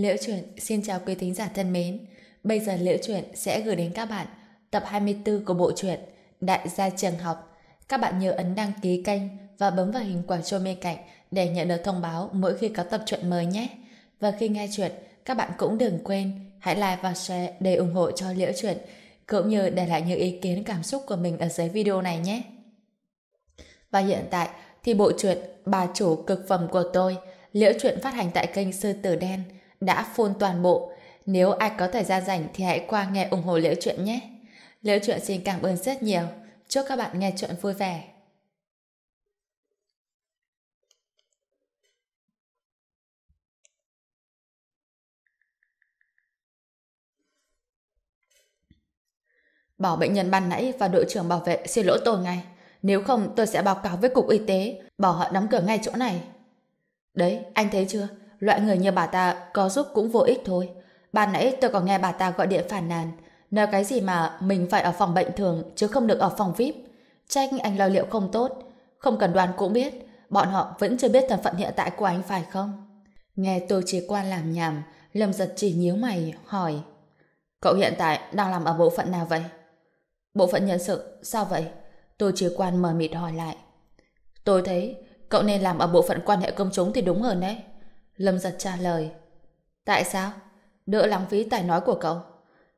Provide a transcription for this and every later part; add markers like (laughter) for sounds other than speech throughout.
Liễu Chuyện xin chào quý thính giả thân mến. Bây giờ Liễu Chuyện sẽ gửi đến các bạn tập 24 của bộ truyện Đại gia trường học. Các bạn nhớ ấn đăng ký kênh và bấm vào hình quả chuông bên cạnh để nhận được thông báo mỗi khi có tập truyện mới nhé. Và khi nghe truyện, các bạn cũng đừng quên hãy like và share để ủng hộ cho Liễu Chuyện cũng như để lại những ý kiến cảm xúc của mình ở dưới video này nhé. Và hiện tại thì bộ truyện Bà chủ cực phẩm của tôi Liễu Chuyện phát hành tại kênh Sư Tử Đen đã phun toàn bộ. Nếu ai có thời gian rảnh thì hãy qua nghe ủng hộ Liễu Chuyện nhé. Liễu Chuyện xin cảm ơn rất nhiều. Chúc các bạn nghe chuyện vui vẻ. Bảo bệnh nhân ban nãy và đội trưởng bảo vệ xin lỗi tôi ngay. Nếu không tôi sẽ báo cáo với cục y tế, bảo họ đóng cửa ngay chỗ này. Đấy, anh thấy chưa? Loại người như bà ta có giúp cũng vô ích thôi. Ban nãy tôi còn nghe bà ta gọi điện phản nàn, nói cái gì mà mình phải ở phòng bệnh thường chứ không được ở phòng VIP. Tranh anh lo liệu không tốt, không cần đoán cũng biết, bọn họ vẫn chưa biết thân phận hiện tại của anh phải không? Nghe tôi chỉ quan làm nhảm, Lâm giật chỉ nhíu mày, hỏi. Cậu hiện tại đang làm ở bộ phận nào vậy? Bộ phận nhân sự, sao vậy? Tôi chỉ quan mờ mịt hỏi lại. Tôi thấy cậu nên làm ở bộ phận quan hệ công chúng thì đúng hơn đấy. Lâm giật trả lời. Tại sao? Đỡ lãng phí tài nói của cậu.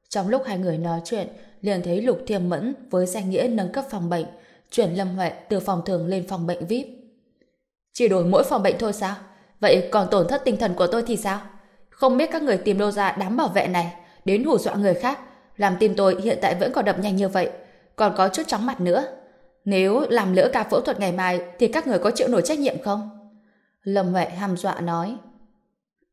Trong lúc hai người nói chuyện, liền thấy Lục Thiêm Mẫn với danh nghĩa nâng cấp phòng bệnh, chuyển Lâm Huệ từ phòng thường lên phòng bệnh VIP. Chỉ đổi mỗi phòng bệnh thôi sao? Vậy còn tổn thất tinh thần của tôi thì sao? Không biết các người tìm đâu ra đám bảo vệ này, đến hù dọa người khác, làm tim tôi hiện tại vẫn còn đập nhanh như vậy, còn có chút chóng mặt nữa. Nếu làm lỡ ca phẫu thuật ngày mai thì các người có chịu nổi trách nhiệm không? Lâm Huệ hàm dọa nói.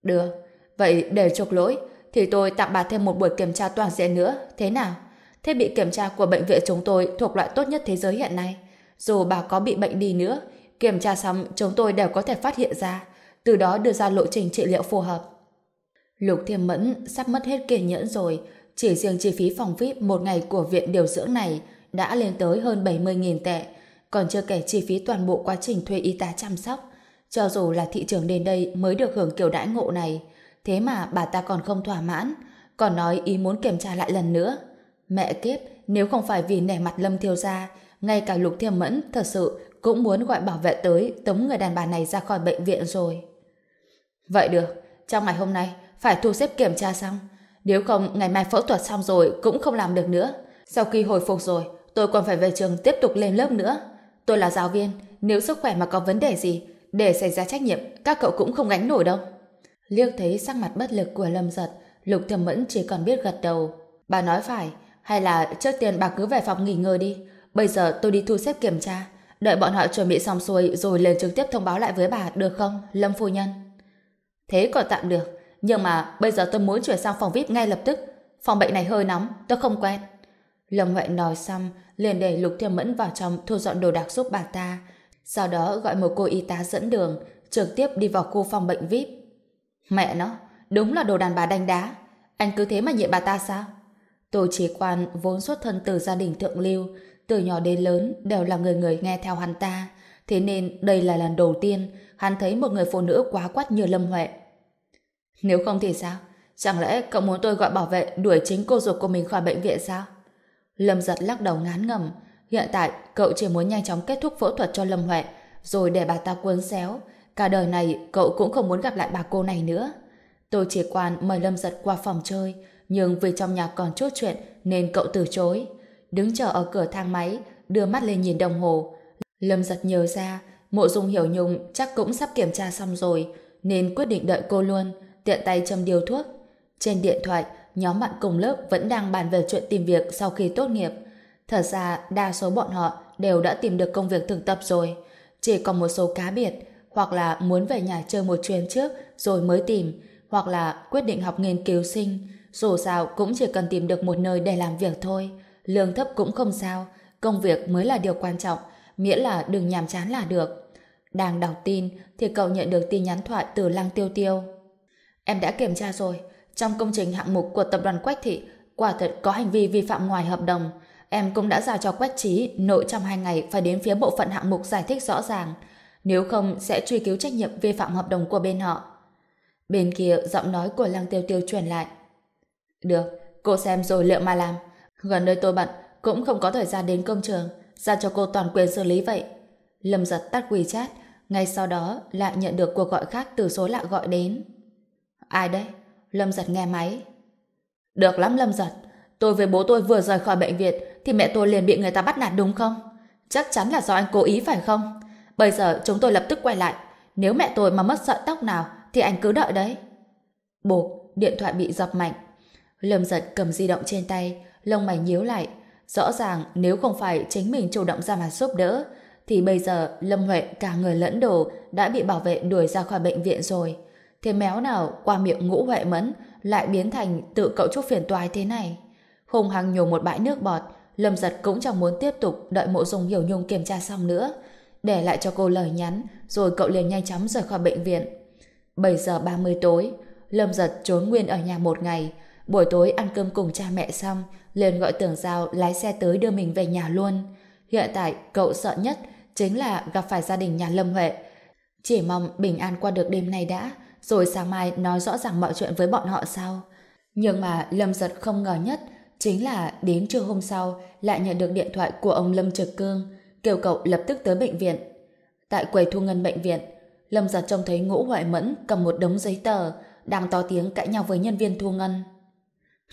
Được, vậy để chuộc lỗi thì tôi tặng bà thêm một buổi kiểm tra toàn diện nữa, thế nào? Thiết bị kiểm tra của bệnh viện chúng tôi thuộc loại tốt nhất thế giới hiện nay. Dù bà có bị bệnh đi nữa, kiểm tra xong chúng tôi đều có thể phát hiện ra, từ đó đưa ra lộ trình trị liệu phù hợp. Lục Thiêm Mẫn sắp mất hết kiên nhẫn rồi, chỉ riêng chi phí phòng VIP một ngày của viện điều dưỡng này đã lên tới hơn 70.000 tệ, còn chưa kể chi phí toàn bộ quá trình thuê y tá chăm sóc. Cho dù là thị trường đến đây mới được hưởng kiểu đãi ngộ này, thế mà bà ta còn không thỏa mãn, còn nói ý muốn kiểm tra lại lần nữa. Mẹ kiếp, nếu không phải vì nẻ mặt Lâm Thiêu ra, ngay cả Lục Thiêm Mẫn thật sự cũng muốn gọi bảo vệ tới tống người đàn bà này ra khỏi bệnh viện rồi. Vậy được, trong ngày hôm nay phải thu xếp kiểm tra xong. Nếu không, ngày mai phẫu thuật xong rồi cũng không làm được nữa. Sau khi hồi phục rồi, tôi còn phải về trường tiếp tục lên lớp nữa. Tôi là giáo viên, nếu sức khỏe mà có vấn đề gì, để xảy ra trách nhiệm, các cậu cũng không gánh nổi đâu. Liêu thấy sắc mặt bất lực của Lâm Giật, Lục Thiểm Mẫn chỉ còn biết gật đầu. Bà nói phải, hay là trước tiên bà cứ về phòng nghỉ ngơi đi. Bây giờ tôi đi thu xếp kiểm tra, đợi bọn họ chuẩn bị xong xuôi rồi lên trực tiếp thông báo lại với bà, được không, Lâm Phu Nhân? Thế còn tạm được, nhưng mà bây giờ tôi muốn chuyển sang phòng VIP ngay lập tức. Phòng bệnh này hơi nóng, tôi không quen. Lâm Huệ nói xong, liền để Lục Thiêm Mẫn vào trong thu dọn đồ đạc giúp bà ta. Sau đó gọi một cô y tá dẫn đường, trực tiếp đi vào khu phòng bệnh VIP. Mẹ nó, đúng là đồ đàn bà đánh đá. Anh cứ thế mà nhịn bà ta sao? Tô chế Quan vốn xuất thân từ gia đình thượng lưu, từ nhỏ đến lớn đều là người người nghe theo hắn ta. Thế nên đây là lần đầu tiên hắn thấy một người phụ nữ quá quát như Lâm Huệ. Nếu không thì sao? Chẳng lẽ cậu muốn tôi gọi bảo vệ đuổi chính cô ruột của mình khỏi bệnh viện sao? Lâm giật lắc đầu ngán ngầm. Hiện tại, cậu chỉ muốn nhanh chóng kết thúc phẫu thuật cho Lâm Huệ, rồi để bà ta cuốn xéo. Cả đời này, cậu cũng không muốn gặp lại bà cô này nữa. Tôi chỉ quan mời Lâm giật qua phòng chơi, nhưng vì trong nhà còn chút chuyện nên cậu từ chối. Đứng chờ ở cửa thang máy, đưa mắt lên nhìn đồng hồ. Lâm giật nhớ ra, mộ dung hiểu nhung chắc cũng sắp kiểm tra xong rồi, nên quyết định đợi cô luôn, tiện tay châm điều thuốc. Trên điện thoại, nhóm bạn cùng lớp vẫn đang bàn về chuyện tìm việc sau khi tốt nghiệp. Thật ra, đa số bọn họ đều đã tìm được công việc thực tập rồi. Chỉ còn một số cá biệt, hoặc là muốn về nhà chơi một chuyến trước rồi mới tìm, hoặc là quyết định học nghiên cứu sinh. Dù sao cũng chỉ cần tìm được một nơi để làm việc thôi. Lương thấp cũng không sao, công việc mới là điều quan trọng, miễn là đừng nhàm chán là được. Đang đọc tin thì cậu nhận được tin nhắn thoại từ Lăng Tiêu Tiêu. Em đã kiểm tra rồi, trong công trình hạng mục của tập đoàn Quách Thị, quả thật có hành vi vi phạm ngoài hợp đồng. Em cũng đã giao cho Quách Trí nội trong hai ngày phải đến phía bộ phận hạng mục giải thích rõ ràng. Nếu không sẽ truy cứu trách nhiệm vi phạm hợp đồng của bên họ. Bên kia giọng nói của Lăng Tiêu Tiêu truyền lại. Được, cô xem rồi liệu mà làm. Gần nơi tôi bận, cũng không có thời gian đến công trường, ra cho cô toàn quyền xử lý vậy. Lâm giật tắt WeChat, ngay sau đó lại nhận được cuộc gọi khác từ số lạ gọi đến. Ai đấy? Lâm giật nghe máy. Được lắm Lâm giật, tôi với bố tôi vừa rời khỏi bệnh viện thì mẹ tôi liền bị người ta bắt nạt đúng không? Chắc chắn là do anh cố ý phải không? Bây giờ chúng tôi lập tức quay lại. Nếu mẹ tôi mà mất sợi tóc nào thì anh cứ đợi đấy. Bột, điện thoại bị dập mạnh. Lâm giật cầm di động trên tay, lông mày nhíu lại. Rõ ràng nếu không phải chính mình chủ động ra mà giúp đỡ, thì bây giờ Lâm Huệ cả người lẫn đồ đã bị bảo vệ đuổi ra khỏi bệnh viện rồi. Thế méo nào qua miệng ngũ Huệ Mẫn lại biến thành tự cậu chúc phiền toái thế này. Hùng hăng nhổ một bãi nước bọt, Lâm giật cũng chẳng muốn tiếp tục đợi mộ dung hiểu nhung kiểm tra xong nữa. Để lại cho cô lời nhắn, rồi cậu liền nhanh chóng rời khỏi bệnh viện. 7 giờ 30 tối, Lâm giật trốn nguyên ở nhà một ngày. Buổi tối ăn cơm cùng cha mẹ xong, liền gọi tưởng giao lái xe tới đưa mình về nhà luôn. Hiện tại, cậu sợ nhất chính là gặp phải gia đình nhà Lâm Huệ. Chỉ mong bình an qua được đêm nay đã, rồi sáng mai nói rõ ràng mọi chuyện với bọn họ sau. Nhưng mà Lâm giật không ngờ nhất chính là đến trưa hôm sau lại nhận được điện thoại của ông Lâm Trực Cương kêu cậu lập tức tới bệnh viện. Tại quầy thu ngân bệnh viện, Lâm giật trông thấy ngũ hoại mẫn cầm một đống giấy tờ đang to tiếng cãi nhau với nhân viên thu ngân.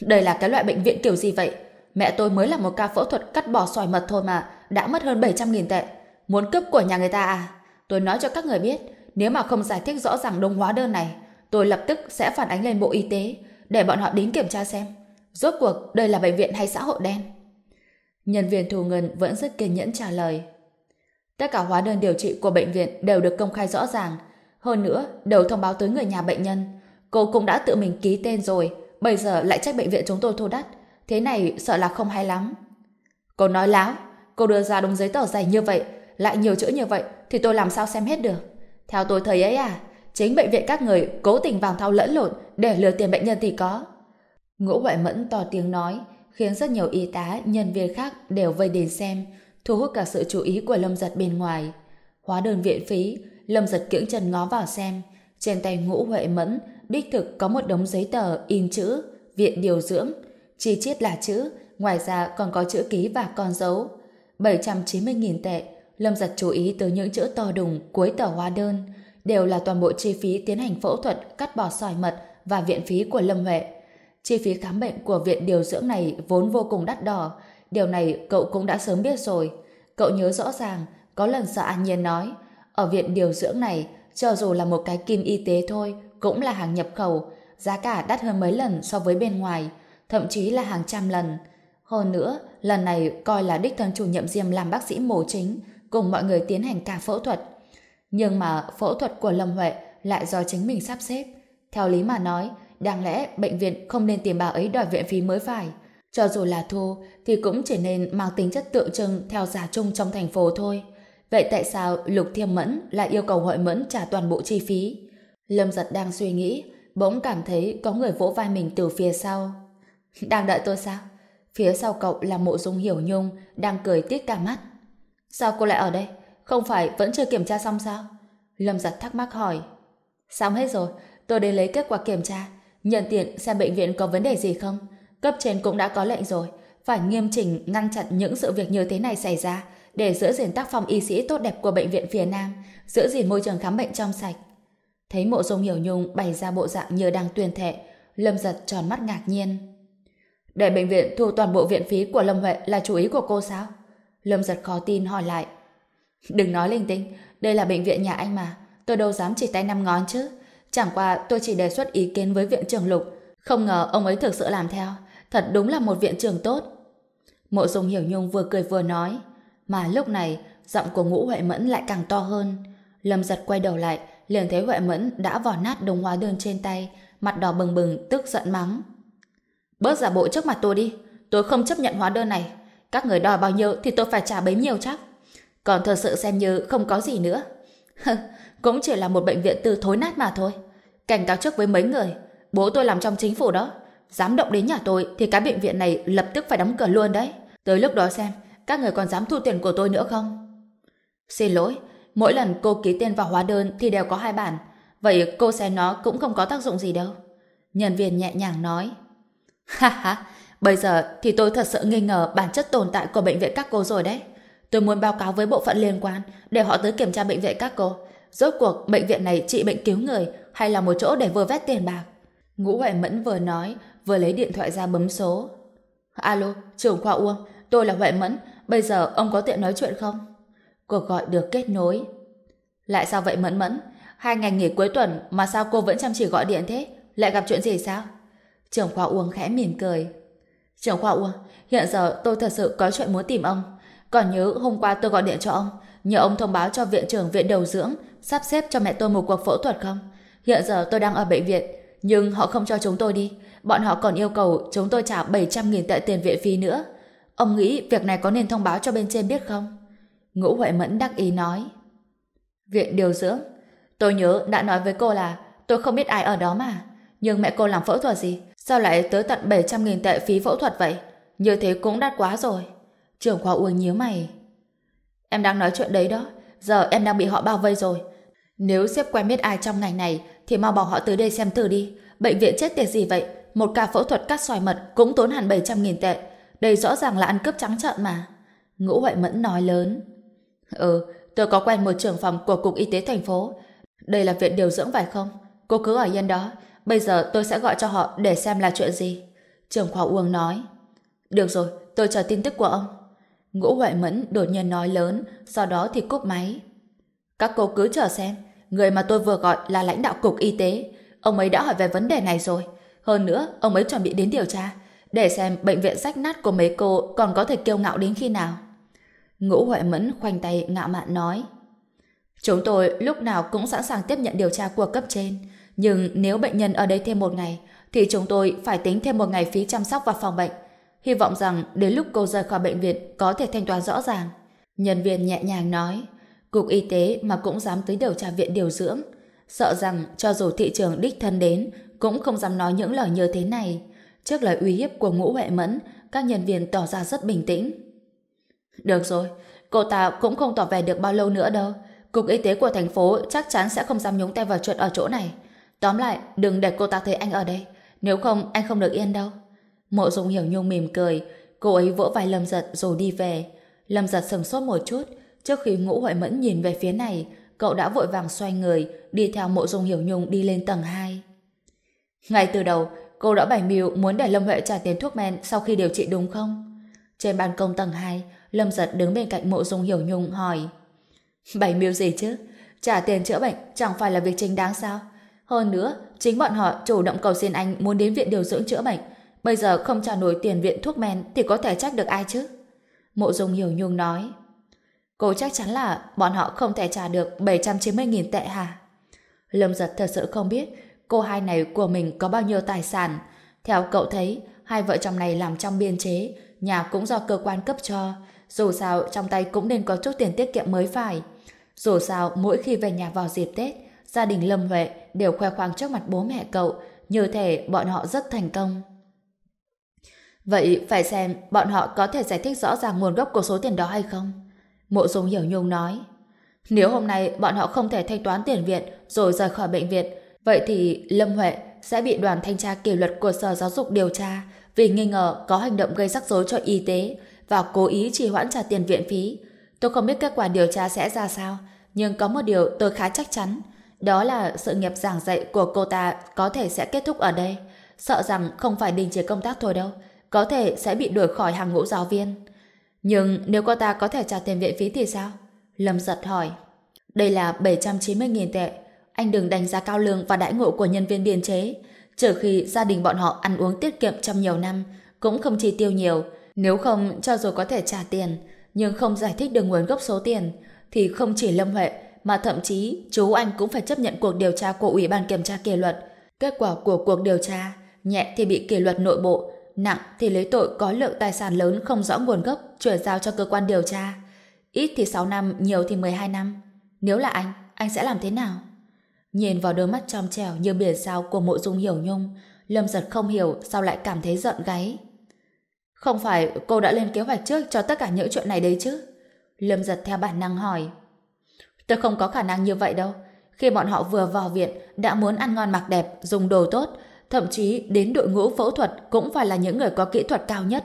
Đây là cái loại bệnh viện kiểu gì vậy? Mẹ tôi mới làm một ca phẫu thuật cắt bỏ sỏi mật thôi mà đã mất hơn 700.000 tệ. Muốn cướp của nhà người ta à? Tôi nói cho các người biết nếu mà không giải thích rõ ràng đông hóa đơn này tôi lập tức sẽ phản ánh lên Bộ Y tế để bọn họ đến kiểm tra xem rốt cuộc đây là bệnh viện hay xã hội đen. Nhân viên thu ngân vẫn rất kiên nhẫn trả lời. Tất cả hóa đơn điều trị của bệnh viện đều được công khai rõ ràng. Hơn nữa, đều thông báo tới người nhà bệnh nhân. Cô cũng đã tự mình ký tên rồi, bây giờ lại trách bệnh viện chúng tôi thu đắt. Thế này sợ là không hay lắm. Cô nói láo, cô đưa ra đúng giấy tờ dày như vậy, lại nhiều chữ như vậy, thì tôi làm sao xem hết được. Theo tôi thấy ấy à, chính bệnh viện các người cố tình vàng thao lẫn lộn để lừa tiền bệnh nhân thì có. Ngũ Huệ Mẫn to tiếng nói, khiến rất nhiều y tá, nhân viên khác đều vây đến xem, thu hút cả sự chú ý của Lâm Giật bên ngoài. Hóa đơn viện phí, Lâm Giật kiễng chân ngó vào xem, trên tay Ngũ Huệ Mẫn đích thực có một đống giấy tờ in chữ viện điều dưỡng, chi tiết là chữ, ngoài ra còn có chữ ký và con dấu. 790.000 tệ, Lâm Giật chú ý tới những chữ to đùng cuối tờ hóa đơn, đều là toàn bộ chi phí tiến hành phẫu thuật cắt bỏ sỏi mật và viện phí của Lâm Huệ. Chi phí khám bệnh của viện điều dưỡng này vốn vô cùng đắt đỏ. Điều này cậu cũng đã sớm biết rồi. Cậu nhớ rõ ràng, có lần sợ An Nhiên nói, ở viện điều dưỡng này, cho dù là một cái kim y tế thôi, cũng là hàng nhập khẩu, giá cả đắt hơn mấy lần so với bên ngoài, thậm chí là hàng trăm lần. Hơn nữa, lần này coi là đích thân chủ nhiệm Diêm làm bác sĩ mổ chính, cùng mọi người tiến hành cả phẫu thuật. Nhưng mà phẫu thuật của Lâm Huệ lại do chính mình sắp xếp. Theo lý mà nói, Đáng lẽ bệnh viện không nên tìm bà ấy đòi viện phí mới phải. Cho dù là thu thì cũng chỉ nên mang tính chất tượng trưng theo giá chung trong thành phố thôi. Vậy tại sao Lục Thiêm Mẫn lại yêu cầu Hội Mẫn trả toàn bộ chi phí? Lâm giật đang suy nghĩ, bỗng cảm thấy có người vỗ vai mình từ phía sau. (laughs) Đang đợi tôi sao? Phía sau cậu là mộ dung hiểu nhung, đang cười tít cả mắt. Sao cô lại ở đây? Không phải vẫn chưa kiểm tra xong sao? Lâm giật thắc mắc hỏi. Xong hết rồi, tôi đến lấy kết quả kiểm tra. Nhân tiện xem bệnh viện có vấn đề gì không? Cấp trên cũng đã có lệnh rồi, phải nghiêm chỉnh ngăn chặn những sự việc như thế này xảy ra để giữ gìn tác phong y sĩ tốt đẹp của bệnh viện phía Nam, giữ gìn môi trường khám bệnh trong sạch. Thấy mộ dung hiểu nhung bày ra bộ dạng như đang tuyên thệ, Lâm giật tròn mắt ngạc nhiên. Để bệnh viện thu toàn bộ viện phí của Lâm Huệ là chủ ý của cô sao? Lâm giật khó tin hỏi lại. Đừng nói linh tinh, đây là bệnh viện nhà anh mà, tôi đâu dám chỉ tay năm ngón chứ. Chẳng qua tôi chỉ đề xuất ý kiến với viện trưởng Lục, không ngờ ông ấy thực sự làm theo. Thật đúng là một viện trưởng tốt. Mộ Dung Hiểu Nhung vừa cười vừa nói, mà lúc này giọng của Ngũ Huệ Mẫn lại càng to hơn. Lâm giật quay đầu lại, liền thấy Huệ Mẫn đã vò nát đồng hóa đơn trên tay, mặt đỏ bừng bừng, tức giận mắng. Bớt giả bộ trước mặt tôi đi, tôi không chấp nhận hóa đơn này. Các người đòi bao nhiêu thì tôi phải trả bấy nhiêu chắc. Còn thật sự xem như không có gì nữa. (laughs) cũng chỉ là một bệnh viện tư thối nát mà thôi. Cảnh cáo trước với mấy người, bố tôi làm trong chính phủ đó. Dám động đến nhà tôi thì cái bệnh viện này lập tức phải đóng cửa luôn đấy. Tới lúc đó xem, các người còn dám thu tiền của tôi nữa không? Xin lỗi, mỗi lần cô ký tên vào hóa đơn thì đều có hai bản. Vậy cô xem nó cũng không có tác dụng gì đâu. Nhân viên nhẹ nhàng nói. (laughs) Ha ha, bây giờ thì tôi thật sự nghi ngờ bản chất tồn tại của bệnh viện các cô rồi đấy. Tôi muốn báo cáo với bộ phận liên quan để họ tới kiểm tra bệnh viện các cô. Rốt cuộc bệnh viện này trị bệnh cứu người hay là một chỗ để vừa vét tiền bạc? Ngũ Huệ Mẫn vừa nói, vừa lấy điện thoại ra bấm số. Alo, trưởng khoa Uông, tôi là Huệ Mẫn, bây giờ ông có tiện nói chuyện không? Cuộc gọi được kết nối. Lại sao vậy Mẫn Mẫn? Hai ngày nghỉ cuối tuần mà sao cô vẫn chăm chỉ gọi điện thế? Lại gặp chuyện gì sao? Trưởng khoa Uông khẽ mỉm cười. Trưởng khoa Uông, hiện giờ tôi thật sự có chuyện muốn tìm ông. Còn nhớ hôm qua tôi gọi điện cho ông, nhờ ông thông báo cho viện trưởng viện đầu dưỡng sắp xếp cho mẹ tôi một cuộc phẫu thuật không? Hiện giờ tôi đang ở bệnh viện, nhưng họ không cho chúng tôi đi. Bọn họ còn yêu cầu chúng tôi trả 700.000 tệ tiền viện phí nữa. Ông nghĩ việc này có nên thông báo cho bên trên biết không? Ngũ Huệ Mẫn đắc ý nói. Viện điều dưỡng? Tôi nhớ đã nói với cô là tôi không biết ai ở đó mà. Nhưng mẹ cô làm phẫu thuật gì? Sao lại tới tận 700.000 tệ phí phẫu thuật vậy? Như thế cũng đắt quá rồi. Trưởng khoa Uông nhíu mày. Em đang nói chuyện đấy đó. Giờ em đang bị họ bao vây rồi. Nếu sếp quen biết ai trong ngành này thì mau bảo họ tới đây xem thử đi. Bệnh viện chết tiệt gì vậy? Một ca phẫu thuật cắt xoài mật cũng tốn hẳn 700.000 tệ. Đây rõ ràng là ăn cướp trắng trợn mà. Ngũ Huệ Mẫn nói lớn. Ừ, tôi có quen một trưởng phòng của Cục Y tế thành phố. Đây là viện điều dưỡng phải không? Cô cứ ở yên đó. Bây giờ tôi sẽ gọi cho họ để xem là chuyện gì. Trưởng khoa Uông nói. Được rồi, tôi chờ tin tức của ông. Ngũ Huệ Mẫn đột nhiên nói lớn, sau đó thì cúp máy. Các cô cứ chờ xem, người mà tôi vừa gọi là lãnh đạo cục y tế. Ông ấy đã hỏi về vấn đề này rồi. Hơn nữa, ông ấy chuẩn bị đến điều tra, để xem bệnh viện rách nát của mấy cô còn có thể kiêu ngạo đến khi nào. Ngũ Huệ Mẫn khoanh tay ngạo mạn nói. Chúng tôi lúc nào cũng sẵn sàng tiếp nhận điều tra của cấp trên. Nhưng nếu bệnh nhân ở đây thêm một ngày, thì chúng tôi phải tính thêm một ngày phí chăm sóc và phòng bệnh. Hy vọng rằng đến lúc cô rời khỏi bệnh viện có thể thanh toán rõ ràng. Nhân viên nhẹ nhàng nói, cục y tế mà cũng dám tới điều tra viện điều dưỡng. Sợ rằng cho dù thị trường đích thân đến, cũng không dám nói những lời như thế này. Trước lời uy hiếp của ngũ Huệ Mẫn, các nhân viên tỏ ra rất bình tĩnh. Được rồi, cô ta cũng không tỏ vẻ được bao lâu nữa đâu. Cục y tế của thành phố chắc chắn sẽ không dám nhúng tay vào chuyện ở chỗ này. Tóm lại, đừng để cô ta thấy anh ở đây. Nếu không, anh không được yên đâu. Mộ Dung Hiểu Nhung mỉm cười, cô ấy vỗ vai Lâm Giật rồi đi về. Lâm Giật sừng sốt một chút, trước khi Ngũ Huệ Mẫn nhìn về phía này, cậu đã vội vàng xoay người, đi theo Mộ Dung Hiểu Nhung đi lên tầng 2. Ngay từ đầu, cô đã bày mưu muốn để Lâm Huệ trả tiền thuốc men sau khi điều trị đúng không? Trên ban công tầng 2, Lâm Giật đứng bên cạnh Mộ Dung Hiểu Nhung hỏi. Bày mưu gì chứ? Trả tiền chữa bệnh chẳng phải là việc chính đáng sao? Hơn nữa, chính bọn họ chủ động cầu xin anh muốn đến viện điều dưỡng chữa bệnh, Bây giờ không trả nổi tiền viện thuốc men thì có thể trách được ai chứ? Mộ Dung Hiểu Nhung nói. Cô chắc chắn là bọn họ không thể trả được 790.000 tệ hả? Lâm giật thật sự không biết cô hai này của mình có bao nhiêu tài sản. Theo cậu thấy, hai vợ chồng này làm trong biên chế, nhà cũng do cơ quan cấp cho. Dù sao, trong tay cũng nên có chút tiền tiết kiệm mới phải. Dù sao, mỗi khi về nhà vào dịp Tết, gia đình Lâm Huệ đều khoe khoang trước mặt bố mẹ cậu, như thể bọn họ rất thành công. Vậy phải xem bọn họ có thể giải thích rõ ràng nguồn gốc của số tiền đó hay không? Mộ Dung Hiểu Nhung nói. Nếu hôm nay bọn họ không thể thanh toán tiền viện rồi rời khỏi bệnh viện, vậy thì Lâm Huệ sẽ bị đoàn thanh tra kỷ luật của Sở Giáo dục điều tra vì nghi ngờ có hành động gây rắc rối cho y tế và cố ý trì hoãn trả tiền viện phí. Tôi không biết kết quả điều tra sẽ ra sao, nhưng có một điều tôi khá chắc chắn, đó là sự nghiệp giảng dạy của cô ta có thể sẽ kết thúc ở đây. Sợ rằng không phải đình chỉ công tác thôi đâu, có thể sẽ bị đuổi khỏi hàng ngũ giáo viên. Nhưng nếu cô ta có thể trả tiền viện phí thì sao? Lâm giật hỏi. Đây là 790.000 tệ. Anh đừng đánh giá cao lương và đãi ngộ của nhân viên biên chế. Trừ khi gia đình bọn họ ăn uống tiết kiệm trong nhiều năm, cũng không chi tiêu nhiều. Nếu không, cho dù có thể trả tiền, nhưng không giải thích được nguồn gốc số tiền, thì không chỉ Lâm Huệ, mà thậm chí chú anh cũng phải chấp nhận cuộc điều tra của Ủy ban Kiểm tra Kỷ luật. Kết quả của cuộc điều tra, nhẹ thì bị kỷ luật nội bộ, nặng thì lấy tội có lượng tài sản lớn không rõ nguồn gốc chuyển giao cho cơ quan điều tra. Ít thì 6 năm, nhiều thì 12 năm. Nếu là anh, anh sẽ làm thế nào? Nhìn vào đôi mắt trong trẻo như biển sao của mộ dung hiểu nhung, Lâm giật không hiểu sao lại cảm thấy giận gáy. Không phải cô đã lên kế hoạch trước cho tất cả những chuyện này đấy chứ? Lâm giật theo bản năng hỏi. Tôi không có khả năng như vậy đâu. Khi bọn họ vừa vào viện, đã muốn ăn ngon mặc đẹp, dùng đồ tốt, thậm chí đến đội ngũ phẫu thuật cũng phải là những người có kỹ thuật cao nhất.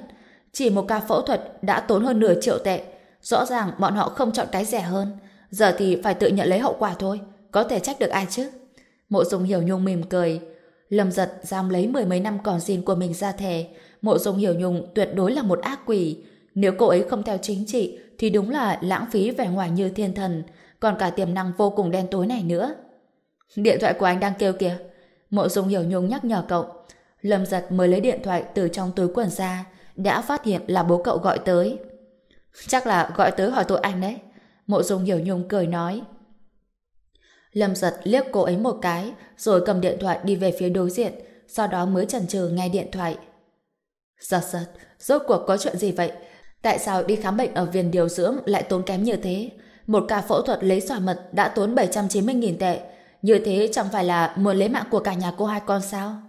Chỉ một ca phẫu thuật đã tốn hơn nửa triệu tệ. Rõ ràng bọn họ không chọn cái rẻ hơn. Giờ thì phải tự nhận lấy hậu quả thôi. Có thể trách được ai chứ? Mộ Dung Hiểu Nhung mỉm cười. Lâm giật dám lấy mười mấy năm còn xin của mình ra thề. Mộ Dung Hiểu Nhung tuyệt đối là một ác quỷ. Nếu cô ấy không theo chính trị, thì đúng là lãng phí vẻ ngoài như thiên thần. Còn cả tiềm năng vô cùng đen tối này nữa. Điện thoại của anh đang kêu kìa. Mộ Dung Hiểu Nhung nhắc nhở cậu. Lâm giật mới lấy điện thoại từ trong túi quần ra, đã phát hiện là bố cậu gọi tới. Chắc là gọi tới hỏi tội anh đấy. Mộ Dung Hiểu Nhung cười nói. Lâm giật liếc cô ấy một cái, rồi cầm điện thoại đi về phía đối diện, sau đó mới chần chừ nghe điện thoại. Giật giật, rốt cuộc có chuyện gì vậy? Tại sao đi khám bệnh ở viện điều dưỡng lại tốn kém như thế? Một ca phẫu thuật lấy xòa mật đã tốn 790.000 tệ. Như thế chẳng phải là muốn lấy mạng của cả nhà cô hai con sao?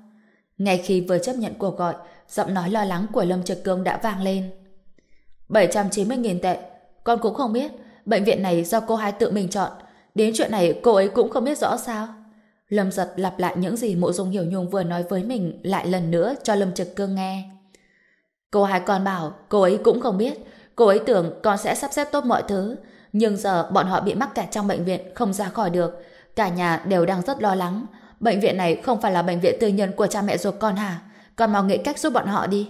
Ngay khi vừa chấp nhận cuộc gọi, giọng nói lo lắng của Lâm Trực Cương đã vang lên. 790.000 tệ. Con cũng không biết. Bệnh viện này do cô hai tự mình chọn. Đến chuyện này cô ấy cũng không biết rõ sao. Lâm giật lặp lại những gì mộ dung hiểu nhung vừa nói với mình lại lần nữa cho Lâm Trực Cương nghe. Cô hai con bảo cô ấy cũng không biết. Cô ấy tưởng con sẽ sắp xếp tốt mọi thứ. Nhưng giờ bọn họ bị mắc kẹt trong bệnh viện không ra khỏi được. Cả nhà đều đang rất lo lắng. Bệnh viện này không phải là bệnh viện tư nhân của cha mẹ ruột con hả? Con mau nghĩ cách giúp bọn họ đi.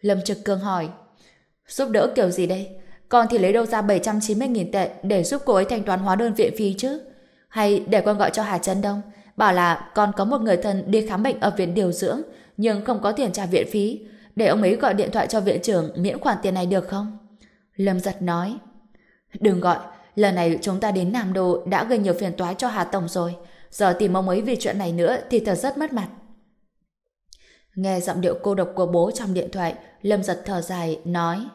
Lâm Trực Cương hỏi. Giúp đỡ kiểu gì đây? Con thì lấy đâu ra 790.000 tệ để giúp cô ấy thanh toán hóa đơn viện phí chứ? Hay để con gọi cho Hà Trân Đông, bảo là con có một người thân đi khám bệnh ở viện điều dưỡng, nhưng không có tiền trả viện phí, để ông ấy gọi điện thoại cho viện trưởng miễn khoản tiền này được không? Lâm giật nói. Đừng gọi, lần này chúng ta đến Nam Đô đã gây nhiều phiền toái cho Hà Tổng rồi, giờ tìm ông ấy vì chuyện này nữa thì thật rất mất mặt. Nghe giọng điệu cô độc của bố trong điện thoại, Lâm giật thở dài, nói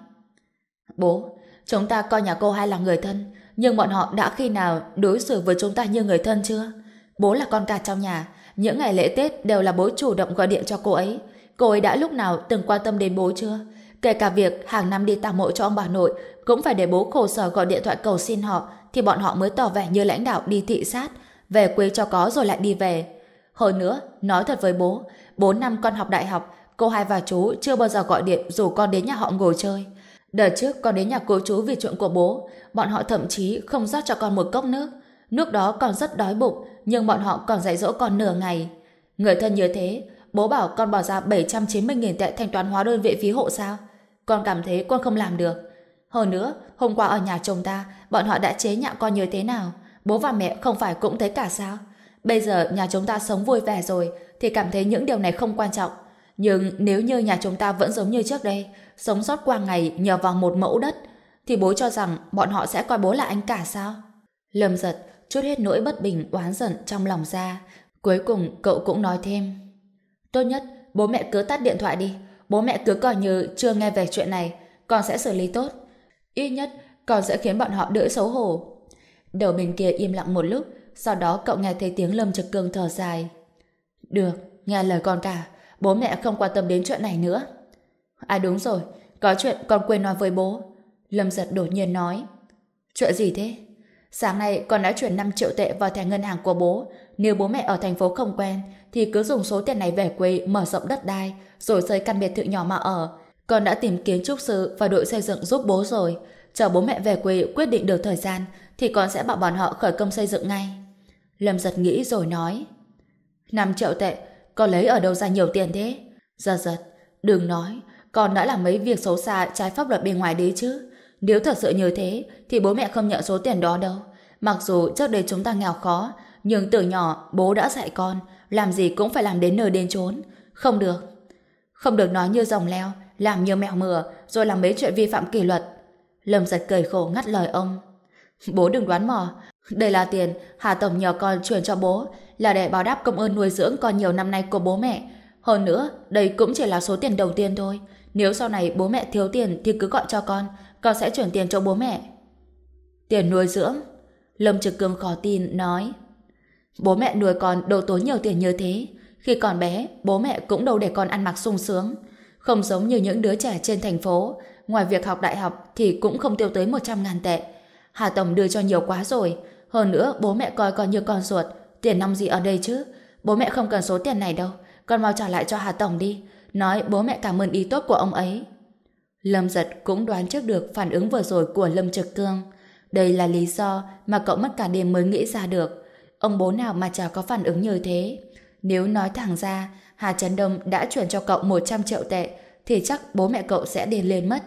Bố, chúng ta coi nhà cô hai là người thân, nhưng bọn họ đã khi nào đối xử với chúng ta như người thân chưa? Bố là con cả trong nhà, những ngày lễ Tết đều là bố chủ động gọi điện cho cô ấy. Cô ấy đã lúc nào từng quan tâm đến bố chưa? Kể cả việc hàng năm đi tang mộ cho ông bà nội, cũng phải để bố khổ sở gọi điện thoại cầu xin họ, thì bọn họ mới tỏ vẻ như lãnh đạo đi thị sát, về quê cho có rồi lại đi về. Hơn nữa, nói thật với bố, 4 năm con học đại học, cô hai và chú chưa bao giờ gọi điện rủ con đến nhà họ ngồi chơi. Đợt trước con đến nhà cô chú vì chuyện của bố, bọn họ thậm chí không rót cho con một cốc nước. Nước đó còn rất đói bụng, nhưng bọn họ còn dạy dỗ con nửa ngày. Người thân như thế, bố bảo con bỏ ra 790.000 tệ thanh toán hóa đơn viện phí hộ sao? Con cảm thấy con không làm được. Hơn nữa, hôm qua ở nhà chồng ta, bọn họ đã chế nhạo con như thế nào? Bố và mẹ không phải cũng thấy cả sao? Bây giờ nhà chúng ta sống vui vẻ rồi, thì cảm thấy những điều này không quan trọng. Nhưng nếu như nhà chúng ta vẫn giống như trước đây, sống sót qua ngày nhờ vào một mẫu đất, thì bố cho rằng bọn họ sẽ coi bố là anh cả sao? Lâm giật, chút hết nỗi bất bình oán giận trong lòng ra. Cuối cùng cậu cũng nói thêm. Tốt nhất, bố mẹ cứ tắt điện thoại đi. Bố mẹ cứ coi như chưa nghe về chuyện này. Con sẽ xử lý tốt. Ít nhất, con sẽ khiến bọn họ đỡ xấu hổ. Đầu bên kia im lặng một lúc, sau đó cậu nghe thấy tiếng Lâm Trực Cương thở dài. Được, nghe lời con cả. Bố mẹ không quan tâm đến chuyện này nữa. À đúng rồi, có chuyện con quên nói với bố. Lâm giật đột nhiên nói. Chuyện gì thế? Sáng nay con đã chuyển 5 triệu tệ vào thẻ ngân hàng của bố. Nếu bố mẹ ở thành phố không quen, thì cứ dùng số tiền này về quê mở rộng đất đai, rồi xây căn biệt thự nhỏ mà ở. Con đã tìm kiến trúc sư và đội xây dựng giúp bố rồi. Chờ bố mẹ về quê quyết định được thời gian, thì con sẽ bảo bọn họ khởi công xây dựng ngay. Lâm giật nghĩ rồi nói. 5 triệu tệ, con lấy ở đâu ra nhiều tiền thế? Giật giật, đừng nói, con đã làm mấy việc xấu xa trái pháp luật bên ngoài đấy chứ. Nếu thật sự như thế, thì bố mẹ không nhận số tiền đó đâu. Mặc dù trước đây chúng ta nghèo khó, nhưng từ nhỏ bố đã dạy con, làm gì cũng phải làm đến nơi đến chốn. Không được. Không được nói như dòng leo, làm như mèo mửa, rồi làm mấy chuyện vi phạm kỷ luật. Lâm giật cười khổ ngắt lời ông. (laughs) Bố đừng đoán mò, đây là tiền Hà Tổng nhờ con chuyển cho bố là để báo đáp công ơn nuôi dưỡng con nhiều năm nay của bố mẹ. Hơn nữa, đây cũng chỉ là số tiền đầu tiên thôi. Nếu sau này bố mẹ thiếu tiền thì cứ gọi cho con, con sẽ chuyển tiền cho bố mẹ. Tiền nuôi dưỡng? Lâm Trực Cương khó tin, nói. Bố mẹ nuôi con đâu tốn nhiều tiền như thế. Khi còn bé, bố mẹ cũng đâu để con ăn mặc sung sướng. Không giống như những đứa trẻ trên thành phố, ngoài việc học đại học thì cũng không tiêu tới 100 ngàn tệ. Hà Tổng đưa cho nhiều quá rồi, Hơn nữa, bố mẹ coi con như con ruột. Tiền nong gì ở đây chứ? Bố mẹ không cần số tiền này đâu. Con mau trả lại cho Hà Tổng đi. Nói bố mẹ cảm ơn ý tốt của ông ấy. Lâm giật cũng đoán trước được phản ứng vừa rồi của Lâm Trực Cương. Đây là lý do mà cậu mất cả đêm mới nghĩ ra được. Ông bố nào mà chả có phản ứng như thế. Nếu nói thẳng ra, Hà Trấn Đông đã chuyển cho cậu 100 triệu tệ, thì chắc bố mẹ cậu sẽ điên lên mất.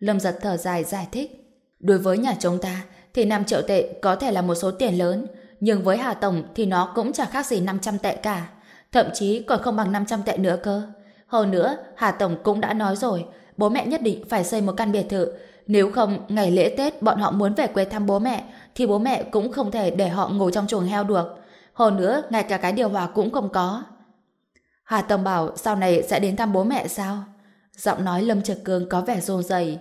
Lâm giật thở dài giải thích. Đối với nhà chúng ta, thì 5 triệu tệ có thể là một số tiền lớn, nhưng với Hà Tổng thì nó cũng chẳng khác gì 500 tệ cả. Thậm chí còn không bằng 500 tệ nữa cơ. Hơn nữa, Hà Tổng cũng đã nói rồi, bố mẹ nhất định phải xây một căn biệt thự. Nếu không, ngày lễ Tết bọn họ muốn về quê thăm bố mẹ, thì bố mẹ cũng không thể để họ ngồi trong chuồng heo được. Hơn nữa, ngay cả cái điều hòa cũng không có. Hà Tổng bảo sau này sẽ đến thăm bố mẹ sao? Giọng nói Lâm Trực Cương có vẻ rôn rầy.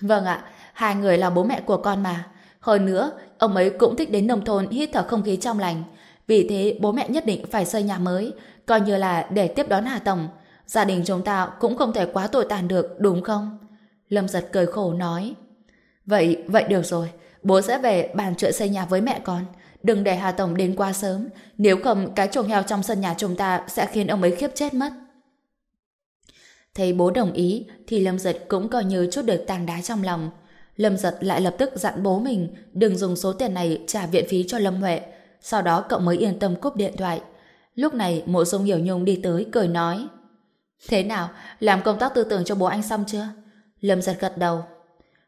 Vâng ạ, hai người là bố mẹ của con mà. Hơn nữa, ông ấy cũng thích đến nông thôn hít thở không khí trong lành. Vì thế bố mẹ nhất định phải xây nhà mới, coi như là để tiếp đón Hà Tổng. Gia đình chúng ta cũng không thể quá tồi tàn được, đúng không? Lâm giật cười khổ nói. Vậy, vậy được rồi. Bố sẽ về bàn chuyện xây nhà với mẹ con. Đừng để Hà Tổng đến quá sớm. Nếu không, cái chuồng heo trong sân nhà chúng ta sẽ khiến ông ấy khiếp chết mất. Thấy bố đồng ý, thì Lâm giật cũng coi như chút được tàng đá trong lòng. Lâm giật lại lập tức dặn bố mình đừng dùng số tiền này trả viện phí cho Lâm Huệ. Sau đó cậu mới yên tâm cúp điện thoại. Lúc này mộ dung hiểu nhung đi tới cười nói Thế nào? Làm công tác tư tưởng cho bố anh xong chưa? Lâm giật gật đầu.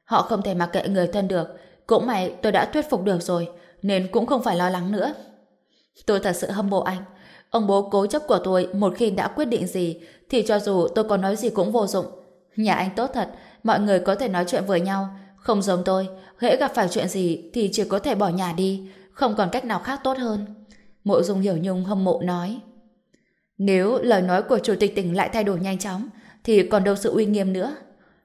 Họ không thể mặc kệ người thân được. Cũng may tôi đã thuyết phục được rồi, nên cũng không phải lo lắng nữa. Tôi thật sự hâm mộ anh. Ông bố cố chấp của tôi một khi đã quyết định gì, thì cho dù tôi có nói gì cũng vô dụng. Nhà anh tốt thật, mọi người có thể nói chuyện với nhau. Không giống tôi, hễ gặp phải chuyện gì thì chỉ có thể bỏ nhà đi, không còn cách nào khác tốt hơn. Mộ Dung Hiểu Nhung hâm mộ nói. Nếu lời nói của chủ tịch tỉnh lại thay đổi nhanh chóng, thì còn đâu sự uy nghiêm nữa.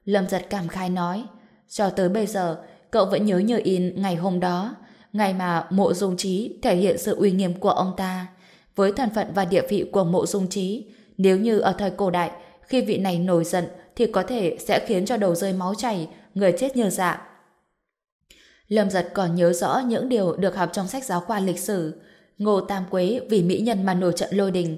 Lâm giật cảm khai nói, cho tới bây giờ, cậu vẫn nhớ như in ngày hôm đó, ngày mà mộ dung trí thể hiện sự uy nghiêm của ông ta. Với thân phận và địa vị của mộ dung trí, nếu như ở thời cổ đại, khi vị này nổi giận thì có thể sẽ khiến cho đầu rơi máu chảy, người chết như dạ. Lâm giật còn nhớ rõ những điều được học trong sách giáo khoa lịch sử. Ngô Tam Quế vì mỹ nhân mà nổi trận lôi đình.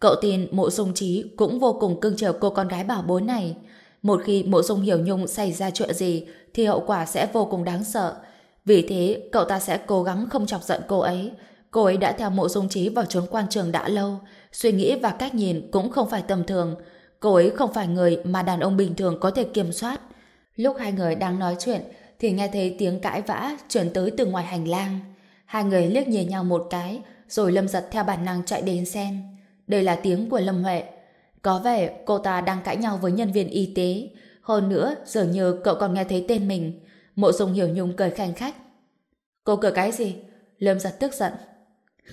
Cậu tin mộ dung trí cũng vô cùng cưng chiều cô con gái bảo bối này. Một khi mộ dung hiểu nhung xảy ra chuyện gì thì hậu quả sẽ vô cùng đáng sợ. Vì thế, cậu ta sẽ cố gắng không chọc giận cô ấy. Cô ấy đã theo mộ dung trí vào trốn quan trường đã lâu. Suy nghĩ và cách nhìn cũng không phải tầm thường. Cô ấy không phải người mà đàn ông bình thường có thể kiểm soát. Lúc hai người đang nói chuyện thì nghe thấy tiếng cãi vã chuyển tới từ ngoài hành lang. Hai người liếc nhìn nhau một cái rồi Lâm giật theo bản năng chạy đến xem. Đây là tiếng của Lâm Huệ. Có vẻ cô ta đang cãi nhau với nhân viên y tế. Hơn nữa, dường như cậu còn nghe thấy tên mình. Mộ Dung Hiểu Nhung cười khanh khách. Cô cười cái gì? Lâm giật tức giận.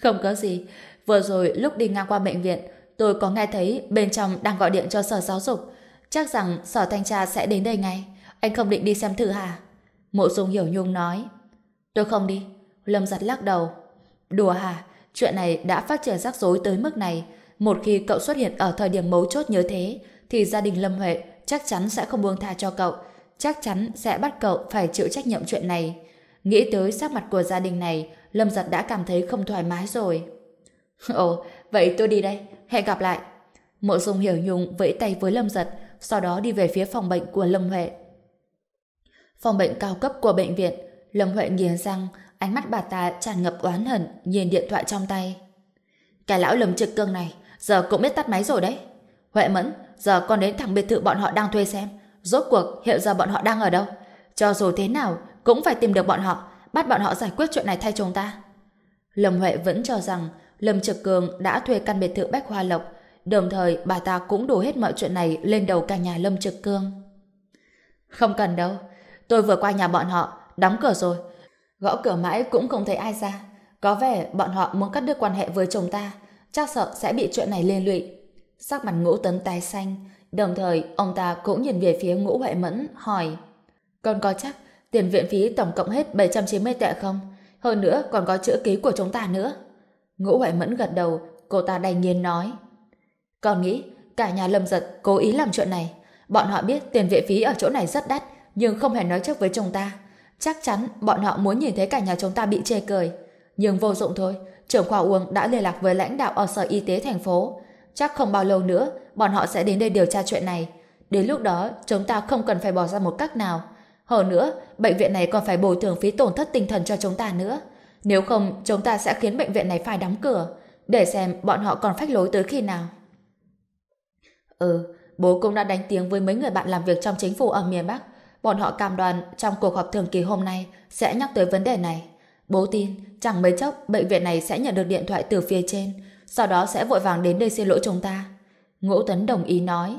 Không có gì. Vừa rồi lúc đi ngang qua bệnh viện, tôi có nghe thấy bên trong đang gọi điện cho sở giáo dục. Chắc rằng sở thanh tra sẽ đến đây ngay. Anh không định đi xem thử hả? Mộ Dung Hiểu Nhung nói. Tôi không đi. Lâm giật lắc đầu. Đùa hả? Chuyện này đã phát triển rắc rối tới mức này. Một khi cậu xuất hiện ở thời điểm mấu chốt như thế, thì gia đình Lâm Huệ chắc chắn sẽ không buông tha cho cậu. Chắc chắn sẽ bắt cậu phải chịu trách nhiệm chuyện này. Nghĩ tới sắc mặt của gia đình này, Lâm Giật đã cảm thấy không thoải mái rồi. (laughs) Ồ, vậy tôi đi đây. Hẹn gặp lại. Mộ Dung Hiểu Nhung vẫy tay với Lâm Giật, sau đó đi về phía phòng bệnh của Lâm Huệ. Phòng bệnh cao cấp của bệnh viện, Lâm Huệ nghiến răng, ánh mắt bà ta tràn ngập oán hận, nhìn điện thoại trong tay. Cái lão Lâm trực cương này, giờ cũng biết tắt máy rồi đấy. Huệ Mẫn, giờ con đến thẳng biệt thự bọn họ đang thuê xem. Rốt cuộc hiện giờ bọn họ đang ở đâu? Cho dù thế nào, cũng phải tìm được bọn họ, bắt bọn họ giải quyết chuyện này thay chúng ta. Lâm Huệ vẫn cho rằng Lâm Trực Cường đã thuê căn biệt thự Bách Hoa Lộc, đồng thời bà ta cũng đổ hết mọi chuyện này lên đầu cả nhà Lâm Trực Cương. Không cần đâu, tôi vừa qua nhà bọn họ, đóng cửa rồi. Gõ cửa mãi cũng không thấy ai ra. Có vẻ bọn họ muốn cắt đứt quan hệ với chồng ta, chắc sợ sẽ bị chuyện này liên lụy. Sắc mặt ngũ tấn tái xanh, đồng thời ông ta cũng nhìn về phía ngũ huệ mẫn, hỏi Con có chắc tiền viện phí tổng cộng hết 790 tệ không? Hơn nữa còn có chữ ký của chúng ta nữa. Ngũ huệ mẫn gật đầu, cô ta đành nhiên nói Con nghĩ cả nhà lâm giật cố ý làm chuyện này. Bọn họ biết tiền viện phí ở chỗ này rất đắt, nhưng không hề nói trước với chúng ta. Chắc chắn bọn họ muốn nhìn thấy cả nhà chúng ta bị chê cười. Nhưng vô dụng thôi, trưởng khoa Uông đã liên lạc với lãnh đạo ở Sở Y tế thành phố. Chắc không bao lâu nữa, bọn họ sẽ đến đây điều tra chuyện này. Đến lúc đó, chúng ta không cần phải bỏ ra một cách nào. Hơn nữa, bệnh viện này còn phải bồi thường phí tổn thất tinh thần cho chúng ta nữa. Nếu không, chúng ta sẽ khiến bệnh viện này phải đóng cửa. Để xem bọn họ còn phách lối tới khi nào. Ừ, bố cũng đã đánh tiếng với mấy người bạn làm việc trong chính phủ ở miền Bắc. Bọn họ cam đoan trong cuộc họp thường kỳ hôm nay sẽ nhắc tới vấn đề này. Bố tin, chẳng mấy chốc bệnh viện này sẽ nhận được điện thoại từ phía trên, sau đó sẽ vội vàng đến đây xin lỗi chúng ta. Ngũ Tấn đồng ý nói.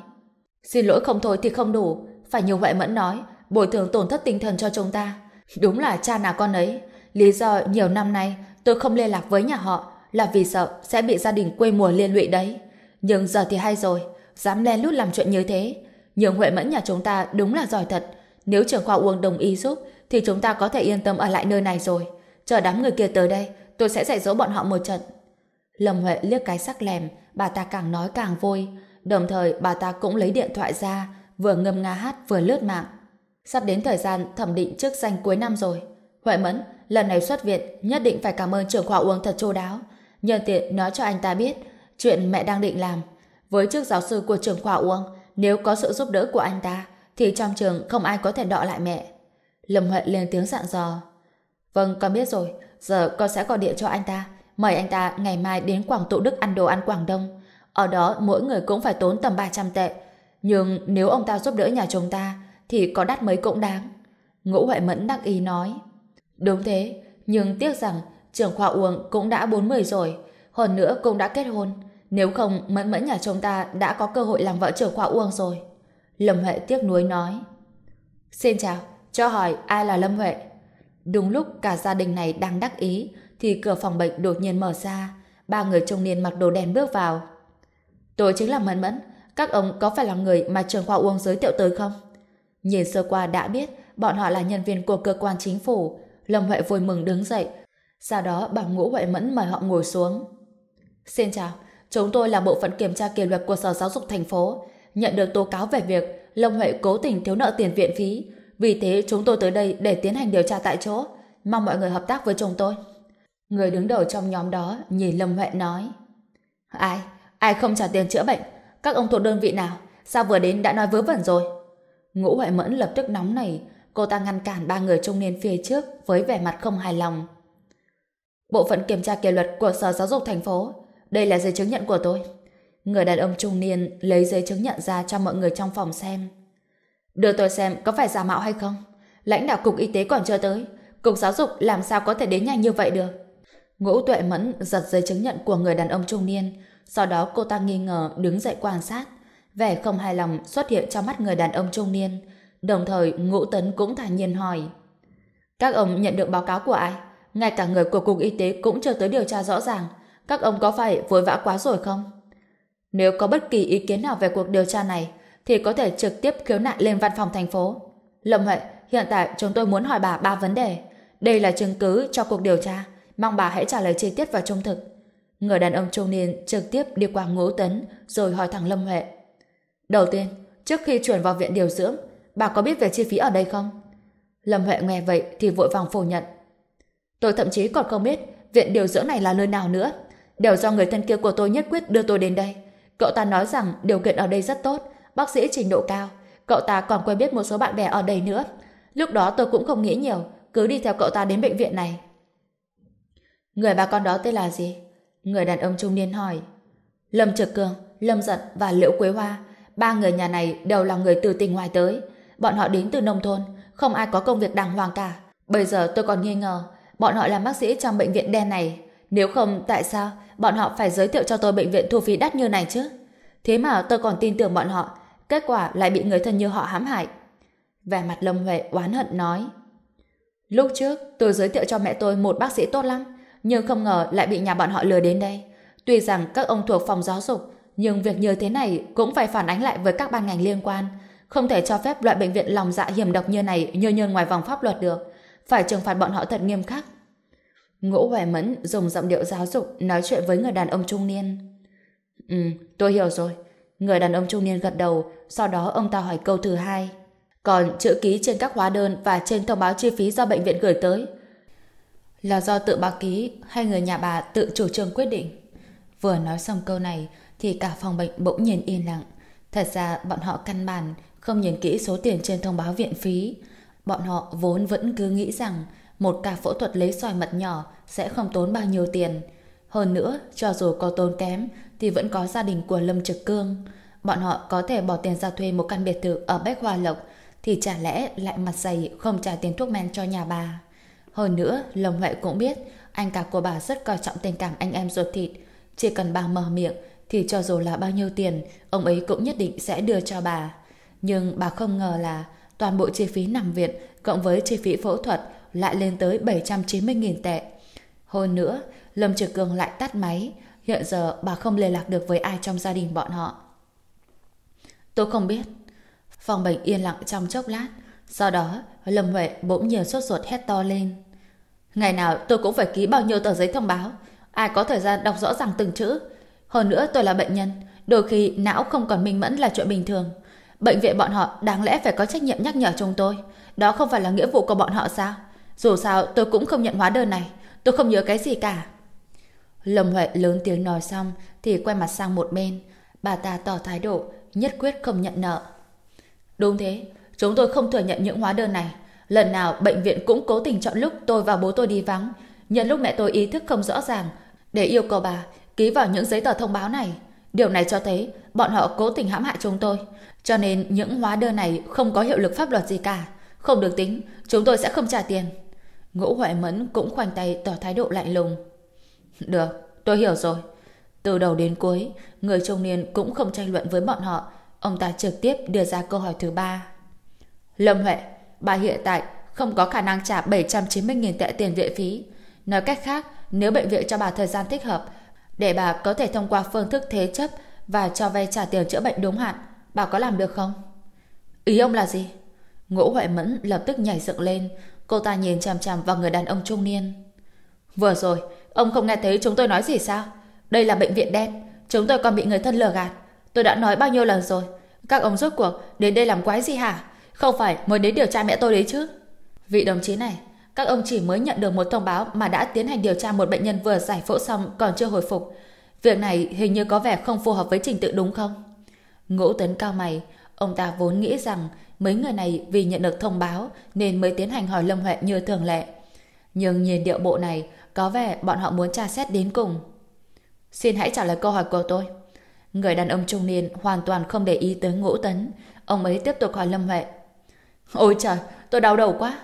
Xin lỗi không thôi thì không đủ, phải như vậy Mẫn nói, bồi thường tổn thất tinh thần cho chúng ta. Đúng là cha nào con ấy. Lý do nhiều năm nay tôi không liên lạc với nhà họ là vì sợ sẽ bị gia đình quê mùa liên lụy đấy. Nhưng giờ thì hay rồi, dám len lút làm chuyện như thế. Nhưng Huệ Mẫn nhà chúng ta đúng là giỏi thật. Nếu trưởng khoa Uông đồng ý giúp thì chúng ta có thể yên tâm ở lại nơi này rồi. Chờ đám người kia tới đây, tôi sẽ dạy dỗ bọn họ một trận. Lâm Huệ liếc cái sắc lèm, bà ta càng nói càng vui. Đồng thời bà ta cũng lấy điện thoại ra, vừa ngâm nga hát vừa lướt mạng. Sắp đến thời gian thẩm định chức danh cuối năm rồi. Huệ Mẫn, lần này xuất viện nhất định phải cảm ơn trưởng khoa Uông thật chu đáo. Nhân tiện nói cho anh ta biết chuyện mẹ đang định làm. Với chức giáo sư của trưởng khoa Uông, nếu có sự giúp đỡ của anh ta, thì trong trường không ai có thể đọ lại mẹ. Lâm Huệ lên tiếng dặn dò. Vâng, con biết rồi. Giờ con sẽ gọi điện cho anh ta. Mời anh ta ngày mai đến Quảng Tụ Đức ăn đồ ăn Quảng Đông. Ở đó mỗi người cũng phải tốn tầm 300 tệ. Nhưng nếu ông ta giúp đỡ nhà chúng ta, thì có đắt mấy cũng đáng. Ngũ Huệ Mẫn đắc ý nói. Đúng thế, nhưng tiếc rằng trưởng khoa Uông cũng đã 40 rồi. Hơn nữa cũng đã kết hôn. Nếu không, Mẫn Mẫn nhà chúng ta đã có cơ hội làm vợ trưởng khoa Uông rồi. Lâm Huệ tiếc nuối nói. Xin chào, cho hỏi ai là Lâm Huệ? Đúng lúc cả gia đình này đang đắc ý, thì cửa phòng bệnh đột nhiên mở ra. Ba người trung niên mặc đồ đen bước vào. Tôi chính là Mẫn Mẫn. Các ông có phải là người mà trường khoa Uông giới thiệu tới không? Nhìn sơ qua đã biết bọn họ là nhân viên của cơ quan chính phủ. Lâm Huệ vui mừng đứng dậy. Sau đó bà Ngũ Huệ Mẫn mời họ ngồi xuống. Xin chào, chúng tôi là bộ phận kiểm tra kỷ luật của Sở Giáo dục thành phố. Nhận được tố cáo về việc Lâm Huệ cố tình thiếu nợ tiền viện phí. Vì thế, chúng tôi tới đây để tiến hành điều tra tại chỗ. Mong mọi người hợp tác với chúng tôi. Người đứng đầu trong nhóm đó nhìn Lâm Huệ nói. Ai? Ai không trả tiền chữa bệnh? Các ông thuộc đơn vị nào? Sao vừa đến đã nói vớ vẩn rồi? Ngũ Huệ Mẫn lập tức nóng nảy. Cô ta ngăn cản ba người trung niên phía trước với vẻ mặt không hài lòng. Bộ phận kiểm tra kỷ luật của Sở Giáo dục thành phố. Đây là giấy chứng nhận của tôi. Người đàn ông trung niên lấy giấy chứng nhận ra cho mọi người trong phòng xem. Đưa tôi xem có phải giả mạo hay không? Lãnh đạo cục y tế còn chưa tới. Cục giáo dục làm sao có thể đến nhanh như vậy được? Ngũ tuệ mẫn giật giấy chứng nhận của người đàn ông trung niên. Sau đó cô ta nghi ngờ đứng dậy quan sát. Vẻ không hài lòng xuất hiện trong mắt người đàn ông trung niên. Đồng thời ngũ tấn cũng thản nhiên hỏi. Các ông nhận được báo cáo của ai? Ngay cả người của cục y tế cũng chưa tới điều tra rõ ràng. Các ông có phải vội vã quá rồi không? Nếu có bất kỳ ý kiến nào về cuộc điều tra này, thì có thể trực tiếp khiếu nại lên văn phòng thành phố. Lâm Huệ, hiện tại chúng tôi muốn hỏi bà ba vấn đề. Đây là chứng cứ cho cuộc điều tra. Mong bà hãy trả lời chi tiết và trung thực. Người đàn ông trung niên trực tiếp đi qua ngũ tấn rồi hỏi thẳng Lâm Huệ. Đầu tiên, trước khi chuyển vào viện điều dưỡng, bà có biết về chi phí ở đây không? Lâm Huệ nghe vậy thì vội vàng phủ nhận. Tôi thậm chí còn không biết viện điều dưỡng này là nơi nào nữa. Đều do người thân kia của tôi nhất quyết đưa tôi đến đây. Cậu ta nói rằng điều kiện ở đây rất tốt, bác sĩ trình độ cao. Cậu ta còn quen biết một số bạn bè ở đây nữa. Lúc đó tôi cũng không nghĩ nhiều, cứ đi theo cậu ta đến bệnh viện này. Người bà con đó tên là gì? Người đàn ông trung niên hỏi. Lâm Trực Cường, Lâm Giật và Liễu Quế Hoa. Ba người nhà này đều là người từ tỉnh ngoài tới. Bọn họ đến từ nông thôn, không ai có công việc đàng hoàng cả. Bây giờ tôi còn nghi ngờ, bọn họ làm bác sĩ trong bệnh viện đen này. Nếu không, tại sao bọn họ phải giới thiệu cho tôi bệnh viện thu phí đắt như này chứ? Thế mà tôi còn tin tưởng bọn họ, kết quả lại bị người thân như họ hãm hại. Vẻ mặt Lâm Huệ oán hận nói. Lúc trước, tôi giới thiệu cho mẹ tôi một bác sĩ tốt lắm, nhưng không ngờ lại bị nhà bọn họ lừa đến đây. Tuy rằng các ông thuộc phòng giáo dục, nhưng việc như thế này cũng phải phản ánh lại với các ban ngành liên quan. Không thể cho phép loại bệnh viện lòng dạ hiểm độc như này nhơ nhơn ngoài vòng pháp luật được. Phải trừng phạt bọn họ thật nghiêm khắc. Ngũ Hoài Mẫn dùng giọng điệu giáo dục nói chuyện với người đàn ông trung niên. Ừ, tôi hiểu rồi. Người đàn ông trung niên gật đầu, sau đó ông ta hỏi câu thứ hai. Còn chữ ký trên các hóa đơn và trên thông báo chi phí do bệnh viện gửi tới. Là do tự bà ký hay người nhà bà tự chủ trương quyết định? Vừa nói xong câu này thì cả phòng bệnh bỗng nhiên yên lặng. Thật ra bọn họ căn bản không nhìn kỹ số tiền trên thông báo viện phí. Bọn họ vốn vẫn cứ nghĩ rằng một ca phẫu thuật lấy sỏi mật nhỏ sẽ không tốn bao nhiêu tiền. Hơn nữa, cho dù có tốn kém thì vẫn có gia đình của Lâm Trực Cương. Bọn họ có thể bỏ tiền ra thuê một căn biệt thự ở Bách Hoa Lộc thì chả lẽ lại mặt dày không trả tiền thuốc men cho nhà bà. Hơn nữa, Lâm Huệ cũng biết anh cả của bà rất coi trọng tình cảm anh em ruột thịt. Chỉ cần bà mở miệng thì cho dù là bao nhiêu tiền, ông ấy cũng nhất định sẽ đưa cho bà. Nhưng bà không ngờ là toàn bộ chi phí nằm viện cộng với chi phí phẫu thuật lại lên tới 790.000 tệ. Hơn nữa, Lâm Trực Cường lại tắt máy. Hiện giờ bà không liên lạc được với ai trong gia đình bọn họ. Tôi không biết. Phòng bệnh yên lặng trong chốc lát. Sau đó, Lâm Huệ bỗng nhiên sốt ruột hét to lên. Ngày nào tôi cũng phải ký bao nhiêu tờ giấy thông báo. Ai có thời gian đọc rõ ràng từng chữ. Hơn nữa tôi là bệnh nhân. Đôi khi não không còn minh mẫn là chuyện bình thường. Bệnh viện bọn họ đáng lẽ phải có trách nhiệm nhắc nhở chúng tôi. Đó không phải là nghĩa vụ của bọn họ sao? Dù sao tôi cũng không nhận hóa đơn này. Tôi không nhớ cái gì cả. Lâm Huệ lớn tiếng nói xong thì quay mặt sang một bên. Bà ta tỏ thái độ nhất quyết không nhận nợ. Đúng thế, chúng tôi không thừa nhận những hóa đơn này. Lần nào bệnh viện cũng cố tình chọn lúc tôi và bố tôi đi vắng, nhân lúc mẹ tôi ý thức không rõ ràng, để yêu cầu bà ký vào những giấy tờ thông báo này. Điều này cho thấy bọn họ cố tình hãm hại chúng tôi. Cho nên những hóa đơn này không có hiệu lực pháp luật gì cả. Không được tính, chúng tôi sẽ không trả tiền. Ngũ Huệ Mẫn cũng khoanh tay tỏ thái độ lạnh lùng. Được, tôi hiểu rồi. Từ đầu đến cuối, người trung niên cũng không tranh luận với bọn họ. Ông ta trực tiếp đưa ra câu hỏi thứ ba. Lâm Huệ, bà hiện tại không có khả năng trả 790.000 tệ tiền viện phí. Nói cách khác, nếu bệnh viện cho bà thời gian thích hợp, để bà có thể thông qua phương thức thế chấp và cho vay trả tiền chữa bệnh đúng hạn, bà có làm được không? Ý ông là gì? Ngũ Huệ Mẫn lập tức nhảy dựng lên, cô ta nhìn chằm chằm vào người đàn ông trung niên. Vừa rồi, ông không nghe thấy chúng tôi nói gì sao? Đây là bệnh viện đen, chúng tôi còn bị người thân lừa gạt. Tôi đã nói bao nhiêu lần rồi, các ông rốt cuộc đến đây làm quái gì hả? Không phải mới đến điều tra mẹ tôi đấy chứ? Vị đồng chí này, các ông chỉ mới nhận được một thông báo mà đã tiến hành điều tra một bệnh nhân vừa giải phẫu xong còn chưa hồi phục. Việc này hình như có vẻ không phù hợp với trình tự đúng không? Ngũ tấn cao mày, ông ta vốn nghĩ rằng mấy người này vì nhận được thông báo nên mới tiến hành hỏi Lâm Huệ như thường lệ. Nhưng nhìn điệu bộ này, có vẻ bọn họ muốn tra xét đến cùng. Xin hãy trả lời câu hỏi của tôi. Người đàn ông trung niên hoàn toàn không để ý tới ngũ tấn. Ông ấy tiếp tục hỏi Lâm Huệ. Ôi trời, tôi đau đầu quá.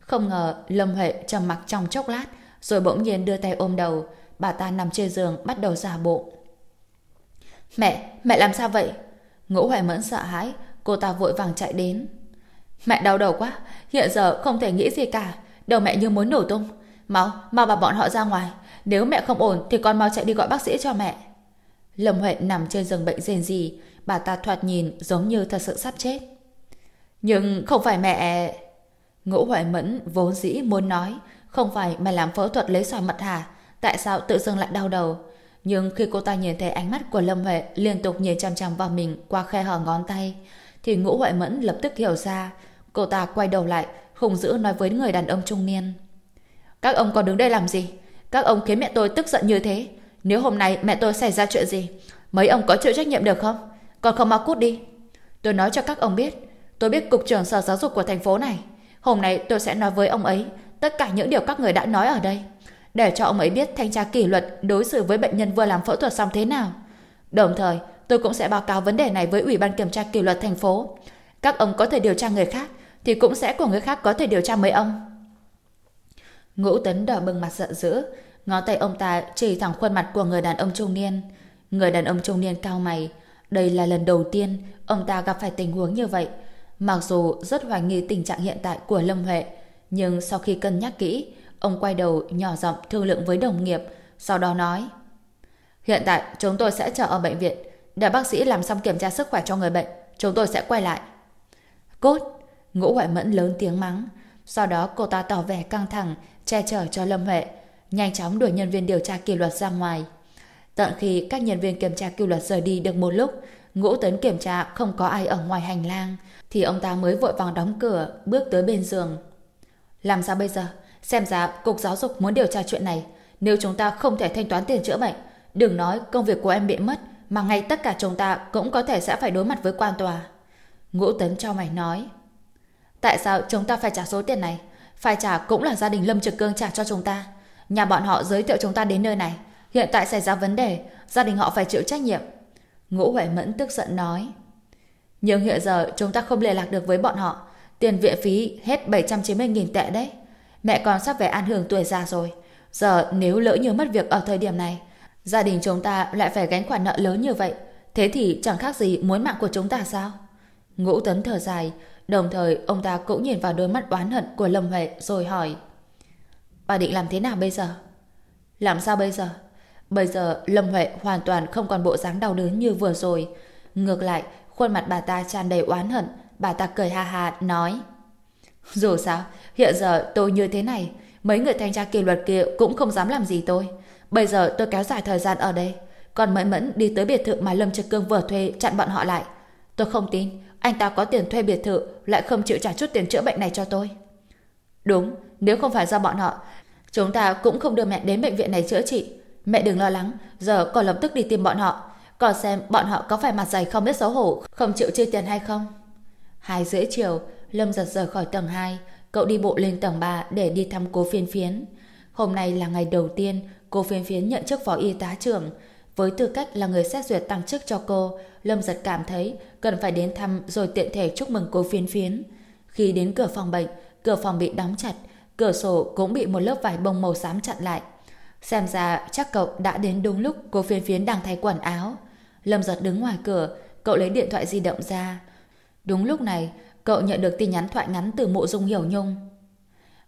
Không ngờ Lâm Huệ trầm mặc trong chốc lát, rồi bỗng nhiên đưa tay ôm đầu. Bà ta nằm trên giường bắt đầu giả bộ. Mẹ, mẹ làm sao vậy? Ngũ Huệ mẫn sợ hãi, cô ta vội vàng chạy đến. Mẹ đau đầu quá, hiện giờ không thể nghĩ gì cả. Đầu mẹ như muốn nổ tung. Mau, mau bà bọn họ ra ngoài. Nếu mẹ không ổn thì con mau chạy đi gọi bác sĩ cho mẹ. Lâm Huệ nằm trên giường bệnh rền gì, bà ta thoạt nhìn giống như thật sự sắp chết. Nhưng không phải mẹ... Ngũ Huệ Mẫn vốn dĩ muốn nói, không phải mẹ làm phẫu thuật lấy sỏi mật hả? Tại sao tự dưng lại đau đầu? Nhưng khi cô ta nhìn thấy ánh mắt của Lâm Huệ liên tục nhìn chằm chằm vào mình qua khe hở ngón tay, thì Ngũ Huệ Mẫn lập tức hiểu ra. Cô ta quay đầu lại, hùng dữ nói với người đàn ông trung niên. Các ông còn đứng đây làm gì? Các ông khiến mẹ tôi tức giận như thế. Nếu hôm nay mẹ tôi xảy ra chuyện gì, mấy ông có chịu trách nhiệm được không? Còn không mau cút đi. Tôi nói cho các ông biết, tôi biết cục trưởng sở giáo dục của thành phố này. Hôm nay tôi sẽ nói với ông ấy tất cả những điều các người đã nói ở đây. Để cho ông ấy biết thanh tra kỷ luật đối xử với bệnh nhân vừa làm phẫu thuật xong thế nào. Đồng thời, tôi cũng sẽ báo cáo vấn đề này với Ủy ban Kiểm tra Kỷ luật thành phố. Các ông có thể điều tra người khác, thì cũng sẽ của người khác có thể điều tra mấy ông. Ngũ Tấn đỏ bừng mặt giận dữ, ngón tay ông ta chỉ thẳng khuôn mặt của người đàn ông trung niên. Người đàn ông trung niên cao mày, đây là lần đầu tiên ông ta gặp phải tình huống như vậy. Mặc dù rất hoài nghi tình trạng hiện tại của Lâm Huệ, nhưng sau khi cân nhắc kỹ, ông quay đầu nhỏ giọng thương lượng với đồng nghiệp, sau đó nói Hiện tại chúng tôi sẽ chờ ở bệnh viện, để bác sĩ làm xong kiểm tra sức khỏe cho người bệnh, chúng tôi sẽ quay lại. Cốt! Ngũ Hoại Mẫn lớn tiếng mắng, sau đó cô ta tỏ vẻ căng thẳng, che chở cho Lâm Huệ, nhanh chóng đuổi nhân viên điều tra kỷ luật ra ngoài. Tận khi các nhân viên kiểm tra kỷ luật rời đi được một lúc, ngũ tấn kiểm tra không có ai ở ngoài hành lang, thì ông ta mới vội vàng đóng cửa, bước tới bên giường. Làm sao bây giờ? xem ra Cục Giáo dục muốn điều tra chuyện này. Nếu chúng ta không thể thanh toán tiền chữa bệnh, đừng nói công việc của em bị mất, mà ngay tất cả chúng ta cũng có thể sẽ phải đối mặt với quan tòa. Ngũ Tấn cho mày nói. Tại sao chúng ta phải trả số tiền này? Phải trả cũng là gia đình Lâm Trực Cương trả cho chúng ta. Nhà bọn họ giới thiệu chúng ta đến nơi này. Hiện tại xảy ra vấn đề, gia đình họ phải chịu trách nhiệm. Ngũ Huệ Mẫn tức giận nói. Nhưng hiện giờ chúng ta không liên lạc được với bọn họ. Tiền viện phí hết 790.000 tệ đấy. Mẹ con sắp về an hưởng tuổi già rồi. Giờ nếu lỡ như mất việc ở thời điểm này, gia đình chúng ta lại phải gánh khoản nợ lớn như vậy. Thế thì chẳng khác gì muốn mạng của chúng ta sao? Ngũ Tấn thở dài, đồng thời ông ta cũng nhìn vào đôi mắt oán hận của Lâm Huệ rồi hỏi. Bà định làm thế nào bây giờ? Làm sao bây giờ? Bây giờ Lâm Huệ hoàn toàn không còn bộ dáng đau đớn như vừa rồi. Ngược lại, khuôn mặt bà ta tràn đầy oán hận, bà ta cười ha ha nói. Dù sao, hiện giờ tôi như thế này, mấy người thanh tra kỷ luật kia cũng không dám làm gì tôi. Bây giờ tôi kéo dài thời gian ở đây, còn mẫn mẫn đi tới biệt thự mà Lâm Trực Cương vừa thuê chặn bọn họ lại. Tôi không tin, anh ta có tiền thuê biệt thự lại không chịu trả chút tiền chữa bệnh này cho tôi. Đúng, nếu không phải do bọn họ, chúng ta cũng không đưa mẹ đến bệnh viện này chữa trị. Mẹ đừng lo lắng, giờ còn lập tức đi tìm bọn họ, còn xem bọn họ có phải mặt dày không biết xấu hổ, không chịu chi tiền hay không. Hai rưỡi chiều, Lâm giật rời khỏi tầng 2, cậu đi bộ lên tầng 3 để đi thăm cô phiên phiến. Hôm nay là ngày đầu tiên cô phiên phiến nhận chức phó y tá trưởng. Với tư cách là người xét duyệt tăng chức cho cô, Lâm giật cảm thấy cần phải đến thăm rồi tiện thể chúc mừng cô phiến phiến. Khi đến cửa phòng bệnh, cửa phòng bị đóng chặt, cửa sổ cũng bị một lớp vải bông màu xám chặn lại. Xem ra chắc cậu đã đến đúng lúc cô phiến phiến đang thay quần áo. Lâm giật đứng ngoài cửa, cậu lấy điện thoại di động ra. Đúng lúc này, cậu nhận được tin nhắn thoại ngắn từ mộ dung hiểu nhung.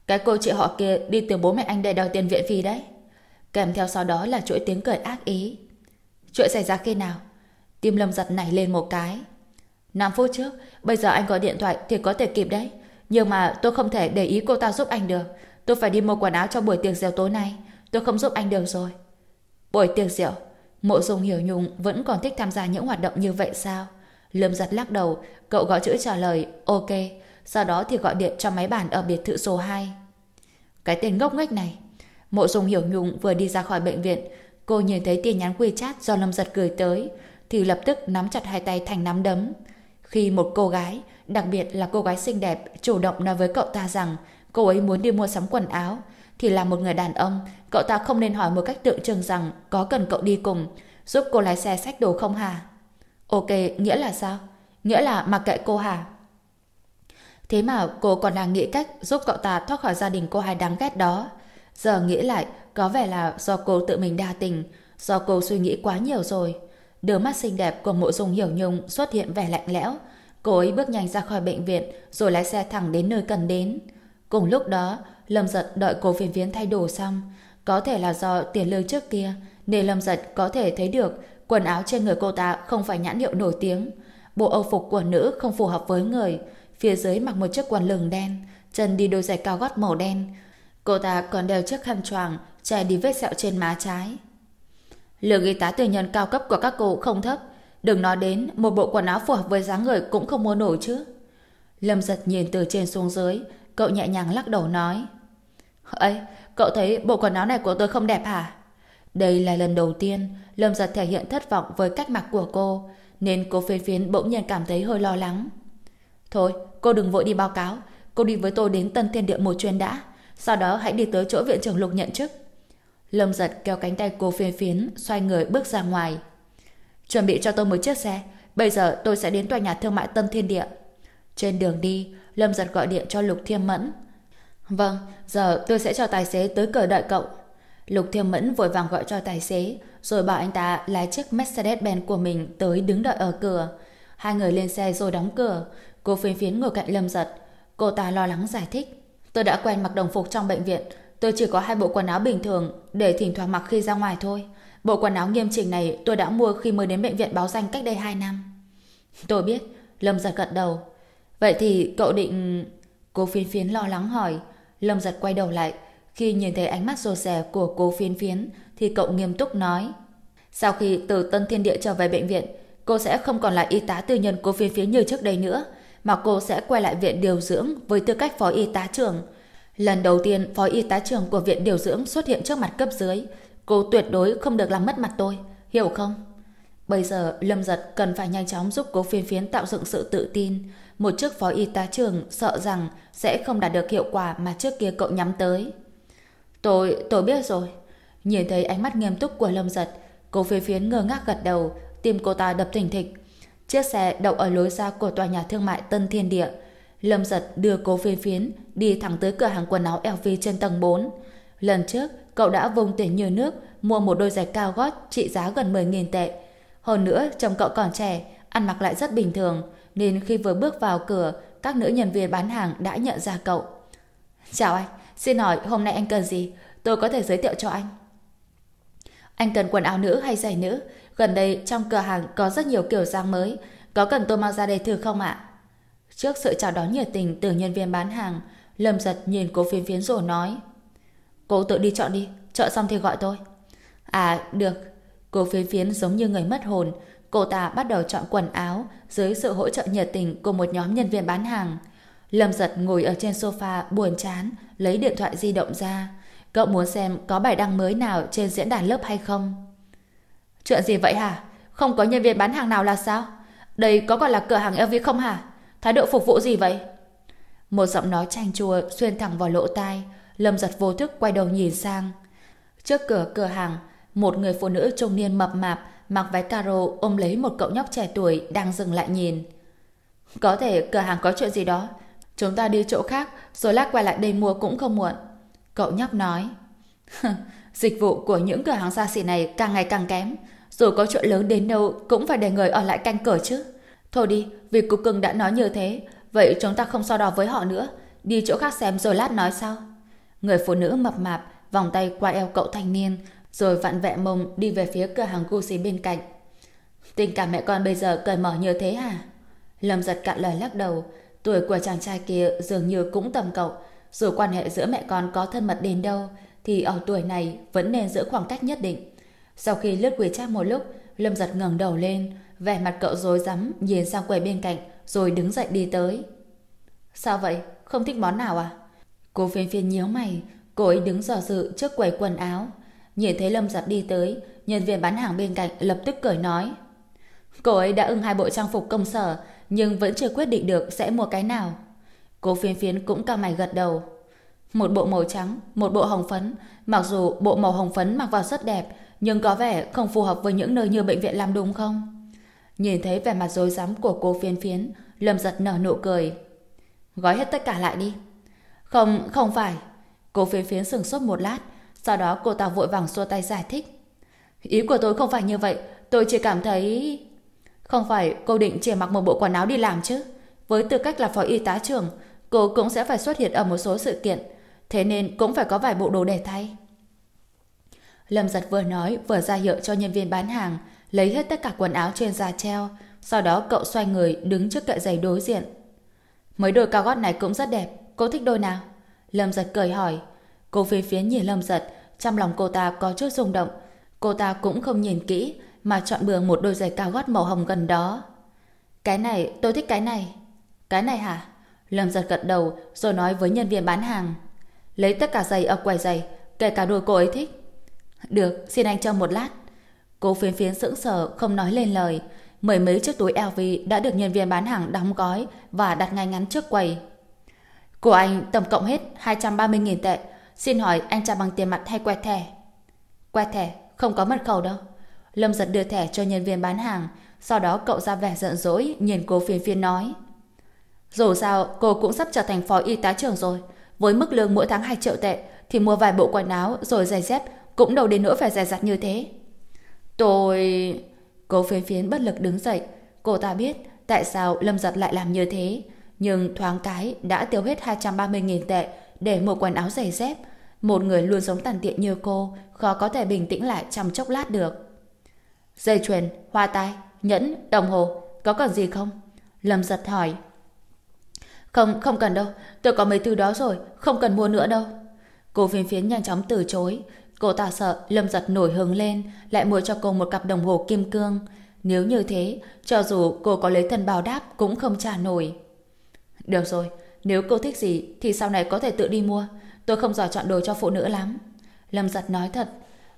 Cái cô chị họ kia đi từ bố mẹ anh để đòi tiền viện phí đấy. Kèm theo sau đó là chuỗi tiếng cười ác ý. Chuyện xảy ra khi nào? Tim lâm giật nảy lên một cái. 5 phút trước, bây giờ anh gọi điện thoại thì có thể kịp đấy. Nhưng mà tôi không thể để ý cô ta giúp anh được. Tôi phải đi mua quần áo cho buổi tiệc rượu tối nay. Tôi không giúp anh được rồi. Buổi tiệc rượu, mộ dung hiểu nhung vẫn còn thích tham gia những hoạt động như vậy sao? Lâm giật lắc đầu, cậu gọi chữ trả lời OK, sau đó thì gọi điện cho máy bàn ở biệt thự số 2. Cái tên ngốc nghếch này. Mộ dung hiểu nhung vừa đi ra khỏi bệnh viện, cô nhìn thấy tin nhắn WeChat do Lâm giật gửi tới, thì lập tức nắm chặt hai tay thành nắm đấm. Khi một cô gái, đặc biệt là cô gái xinh đẹp, chủ động nói với cậu ta rằng cô ấy muốn đi mua sắm quần áo, thì là một người đàn ông, cậu ta không nên hỏi một cách tượng trưng rằng có cần cậu đi cùng, giúp cô lái xe xách đồ không hả? Ok, nghĩa là sao? Nghĩa là mặc kệ cô hả? Thế mà cô còn đang nghĩ cách giúp cậu ta thoát khỏi gia đình cô hai đáng ghét đó. Giờ nghĩ lại, có vẻ là do cô tự mình đa tình, do cô suy nghĩ quá nhiều rồi. Đôi mắt xinh đẹp của mộ dung hiểu nhung xuất hiện vẻ lạnh lẽo. Cô ấy bước nhanh ra khỏi bệnh viện rồi lái xe thẳng đến nơi cần đến. Cùng lúc đó, Lâm Giật đợi cô phiền phiến thay đồ xong. Có thể là do tiền lương trước kia nên Lâm Giật có thể thấy được quần áo trên người cô ta không phải nhãn hiệu nổi tiếng. Bộ âu phục của nữ không phù hợp với người. Phía dưới mặc một chiếc quần lửng đen, chân đi đôi giày cao gót màu đen. Cô ta còn đeo chiếc khăn choàng che đi vết sẹo trên má trái. Lương y tá tư nhân cao cấp của các cô không thấp. Đừng nói đến một bộ quần áo phù hợp với dáng người cũng không mua nổi chứ. Lâm giật nhìn từ trên xuống dưới, cậu nhẹ nhàng lắc đầu nói. ấy cậu thấy bộ quần áo này của tôi không đẹp hả? Đây là lần đầu tiên Lâm giật thể hiện thất vọng với cách mặc của cô, nên cô phiên phiến bỗng nhiên cảm thấy hơi lo lắng. Thôi, cô đừng vội đi báo cáo, cô đi với tôi đến Tân Thiên Địa một chuyến đã, sau đó hãy đi tới chỗ viện trưởng Lục nhận chức. Lâm giật kéo cánh tay cô phiên phiến, xoay người bước ra ngoài. Chuẩn bị cho tôi một chiếc xe, bây giờ tôi sẽ đến tòa nhà thương mại Tân Thiên Địa. Trên đường đi, Lâm giật gọi điện cho Lục Thiêm Mẫn. Vâng, giờ tôi sẽ cho tài xế tới cửa đợi cậu. Lục Thiêm Mẫn vội vàng gọi cho tài xế, rồi bảo anh ta lái chiếc Mercedes-Benz của mình tới đứng đợi ở cửa. Hai người lên xe rồi đóng cửa. Cô phiên phiến ngồi cạnh Lâm Giật. Cô ta lo lắng giải thích. Tôi đã quen mặc đồng phục trong bệnh viện. Tôi chỉ có hai bộ quần áo bình thường để thỉnh thoảng mặc khi ra ngoài thôi. Bộ quần áo nghiêm chỉnh này tôi đã mua khi mới đến bệnh viện báo danh cách đây hai năm. Tôi biết. Lâm Giật gật đầu. Vậy thì cậu định... Cô phiến phiến lo lắng hỏi. Lâm Giật quay đầu lại. Khi nhìn thấy ánh mắt rồ rè của cô phiến phiến thì cậu nghiêm túc nói. Sau khi từ Tân Thiên Địa trở về bệnh viện, cô sẽ không còn là y tá tư nhân cô phiến phiến như trước đây nữa, mà cô sẽ quay lại viện điều dưỡng với tư cách phó y tá trưởng. Lần đầu tiên phó y tá trưởng của viện điều dưỡng xuất hiện trước mặt cấp dưới, cô tuyệt đối không được làm mất mặt tôi, hiểu không? Bây giờ Lâm Giật cần phải nhanh chóng giúp cố phiên phiến tạo dựng sự tự tin. Một chức phó y tá trưởng sợ rằng sẽ không đạt được hiệu quả mà trước kia cậu nhắm tới. Tôi, tôi biết rồi. Nhìn thấy ánh mắt nghiêm túc của Lâm Giật, cố phiên phiến ngơ ngác gật đầu, tim cô ta đập thình thịch. Chiếc xe đậu ở lối ra của tòa nhà thương mại Tân Thiên Địa. Lâm Giật đưa cố phiên phiến đi thẳng tới cửa hàng quần áo LV trên tầng 4. Lần trước, cậu đã vùng tiền như nước mua một đôi giày cao gót trị giá gần 10.000 tệ hơn nữa, chồng cậu còn trẻ, ăn mặc lại rất bình thường, nên khi vừa bước vào cửa, các nữ nhân viên bán hàng đã nhận ra cậu. Chào anh, xin hỏi hôm nay anh cần gì? Tôi có thể giới thiệu cho anh. Anh cần quần áo nữ hay giày nữ? Gần đây trong cửa hàng có rất nhiều kiểu dáng mới. Có cần tôi mang ra đây thử không ạ? Trước sự chào đón nhiệt tình từ nhân viên bán hàng, Lâm giật nhìn cô phiến phiến rồi nói. Cô tự đi chọn đi, chọn xong thì gọi tôi. À, được, Cô phiến phiến giống như người mất hồn. Cô ta bắt đầu chọn quần áo dưới sự hỗ trợ nhiệt tình của một nhóm nhân viên bán hàng. Lâm giật ngồi ở trên sofa buồn chán, lấy điện thoại di động ra. Cậu muốn xem có bài đăng mới nào trên diễn đàn lớp hay không? Chuyện gì vậy hả? Không có nhân viên bán hàng nào là sao? Đây có còn là cửa hàng LV không hả? Thái độ phục vụ gì vậy? Một giọng nói chanh chua xuyên thẳng vào lỗ tai. Lâm giật vô thức quay đầu nhìn sang. Trước cửa cửa hàng, một người phụ nữ trung niên mập mạp mặc váy caro ôm lấy một cậu nhóc trẻ tuổi đang dừng lại nhìn. Có thể cửa hàng có chuyện gì đó. Chúng ta đi chỗ khác rồi lát quay lại đây mua cũng không muộn. Cậu nhóc nói. (laughs) Dịch vụ của những cửa hàng xa xỉ này càng ngày càng kém. Dù có chuyện lớn đến đâu cũng phải để người ở lại canh cửa chứ. Thôi đi, vì cục cưng đã nói như thế, vậy chúng ta không so đo với họ nữa. Đi chỗ khác xem rồi lát nói sau. Người phụ nữ mập mạp vòng tay qua eo cậu thanh niên rồi vặn vẹ mông đi về phía cửa hàng Gucci bên cạnh. Tình cảm mẹ con bây giờ cởi mở như thế hả? Lâm giật cạn lời lắc đầu, tuổi của chàng trai kia dường như cũng tầm cậu, dù quan hệ giữa mẹ con có thân mật đến đâu, thì ở tuổi này vẫn nên giữ khoảng cách nhất định. Sau khi lướt WeChat một lúc, Lâm giật ngẩng đầu lên, vẻ mặt cậu rối rắm nhìn sang quầy bên cạnh, rồi đứng dậy đi tới. Sao vậy? Không thích món nào à? Cô phiên phiên nhíu mày, cô ấy đứng dò dự trước quầy quần áo, Nhìn thấy Lâm Giật đi tới, nhân viên bán hàng bên cạnh lập tức cười nói. Cô ấy đã ưng hai bộ trang phục công sở, nhưng vẫn chưa quyết định được sẽ mua cái nào. Cô phiên phiến cũng cao mày gật đầu. Một bộ màu trắng, một bộ hồng phấn. Mặc dù bộ màu hồng phấn mặc vào rất đẹp, nhưng có vẻ không phù hợp với những nơi như bệnh viện làm đúng không? Nhìn thấy vẻ mặt rối rắm của cô phiên phiến, Lâm giật nở nụ cười. Gói hết tất cả lại đi. Không, không phải. Cô phiên phiến sừng sốt một lát, sau đó cô ta vội vàng xua tay giải thích. Ý của tôi không phải như vậy, tôi chỉ cảm thấy... Không phải cô định chỉ mặc một bộ quần áo đi làm chứ. Với tư cách là phó y tá trưởng, cô cũng sẽ phải xuất hiện ở một số sự kiện. Thế nên cũng phải có vài bộ đồ để thay. Lâm giật vừa nói vừa ra hiệu cho nhân viên bán hàng lấy hết tất cả quần áo trên giá treo. Sau đó cậu xoay người đứng trước kệ giày đối diện. Mấy đôi cao gót này cũng rất đẹp. Cô thích đôi nào? Lâm giật cười hỏi. Cô phía phía nhìn Lâm giật trong lòng cô ta có chút rung động. Cô ta cũng không nhìn kỹ, mà chọn bừa một đôi giày cao gót màu hồng gần đó. Cái này, tôi thích cái này. Cái này hả? Lâm giật gật đầu, rồi nói với nhân viên bán hàng. Lấy tất cả giày ở quầy giày, kể cả đôi cô ấy thích. Được, xin anh cho một lát. Cô phiến phiến sững sờ, không nói lên lời. Mười mấy chiếc túi LV đã được nhân viên bán hàng đóng gói và đặt ngay ngắn trước quầy. Của anh tổng cộng hết 230.000 tệ, Xin hỏi anh trả bằng tiền mặt hay quẹt thẻ? Quẹt thẻ, không có mật khẩu đâu. Lâm giật đưa thẻ cho nhân viên bán hàng, sau đó cậu ra vẻ giận dỗi, nhìn cô phiền phiền nói. Dù sao, cô cũng sắp trở thành phó y tá trưởng rồi. Với mức lương mỗi tháng 2 triệu tệ, thì mua vài bộ quần áo rồi giày dép cũng đâu đến nỗi phải dè dặt như thế. Tôi... Cô phiến phiến bất lực đứng dậy. Cô ta biết tại sao Lâm giật lại làm như thế. Nhưng thoáng cái đã tiêu hết 230.000 tệ để mua quần áo giày dép. Một người luôn sống tàn tiện như cô, khó có thể bình tĩnh lại trong chốc lát được. Dây chuyền, hoa tai, nhẫn, đồng hồ, có cần gì không? Lâm giật hỏi. Không, không cần đâu, tôi có mấy thứ đó rồi, không cần mua nữa đâu. Cô phiến phiến nhanh chóng từ chối. Cô ta sợ Lâm giật nổi hứng lên, lại mua cho cô một cặp đồng hồ kim cương. Nếu như thế, cho dù cô có lấy thân bào đáp cũng không trả nổi. Được rồi, nếu cô thích gì thì sau này có thể tự đi mua. tôi không giỏi chọn đồ cho phụ nữ lắm. Lâm giật nói thật.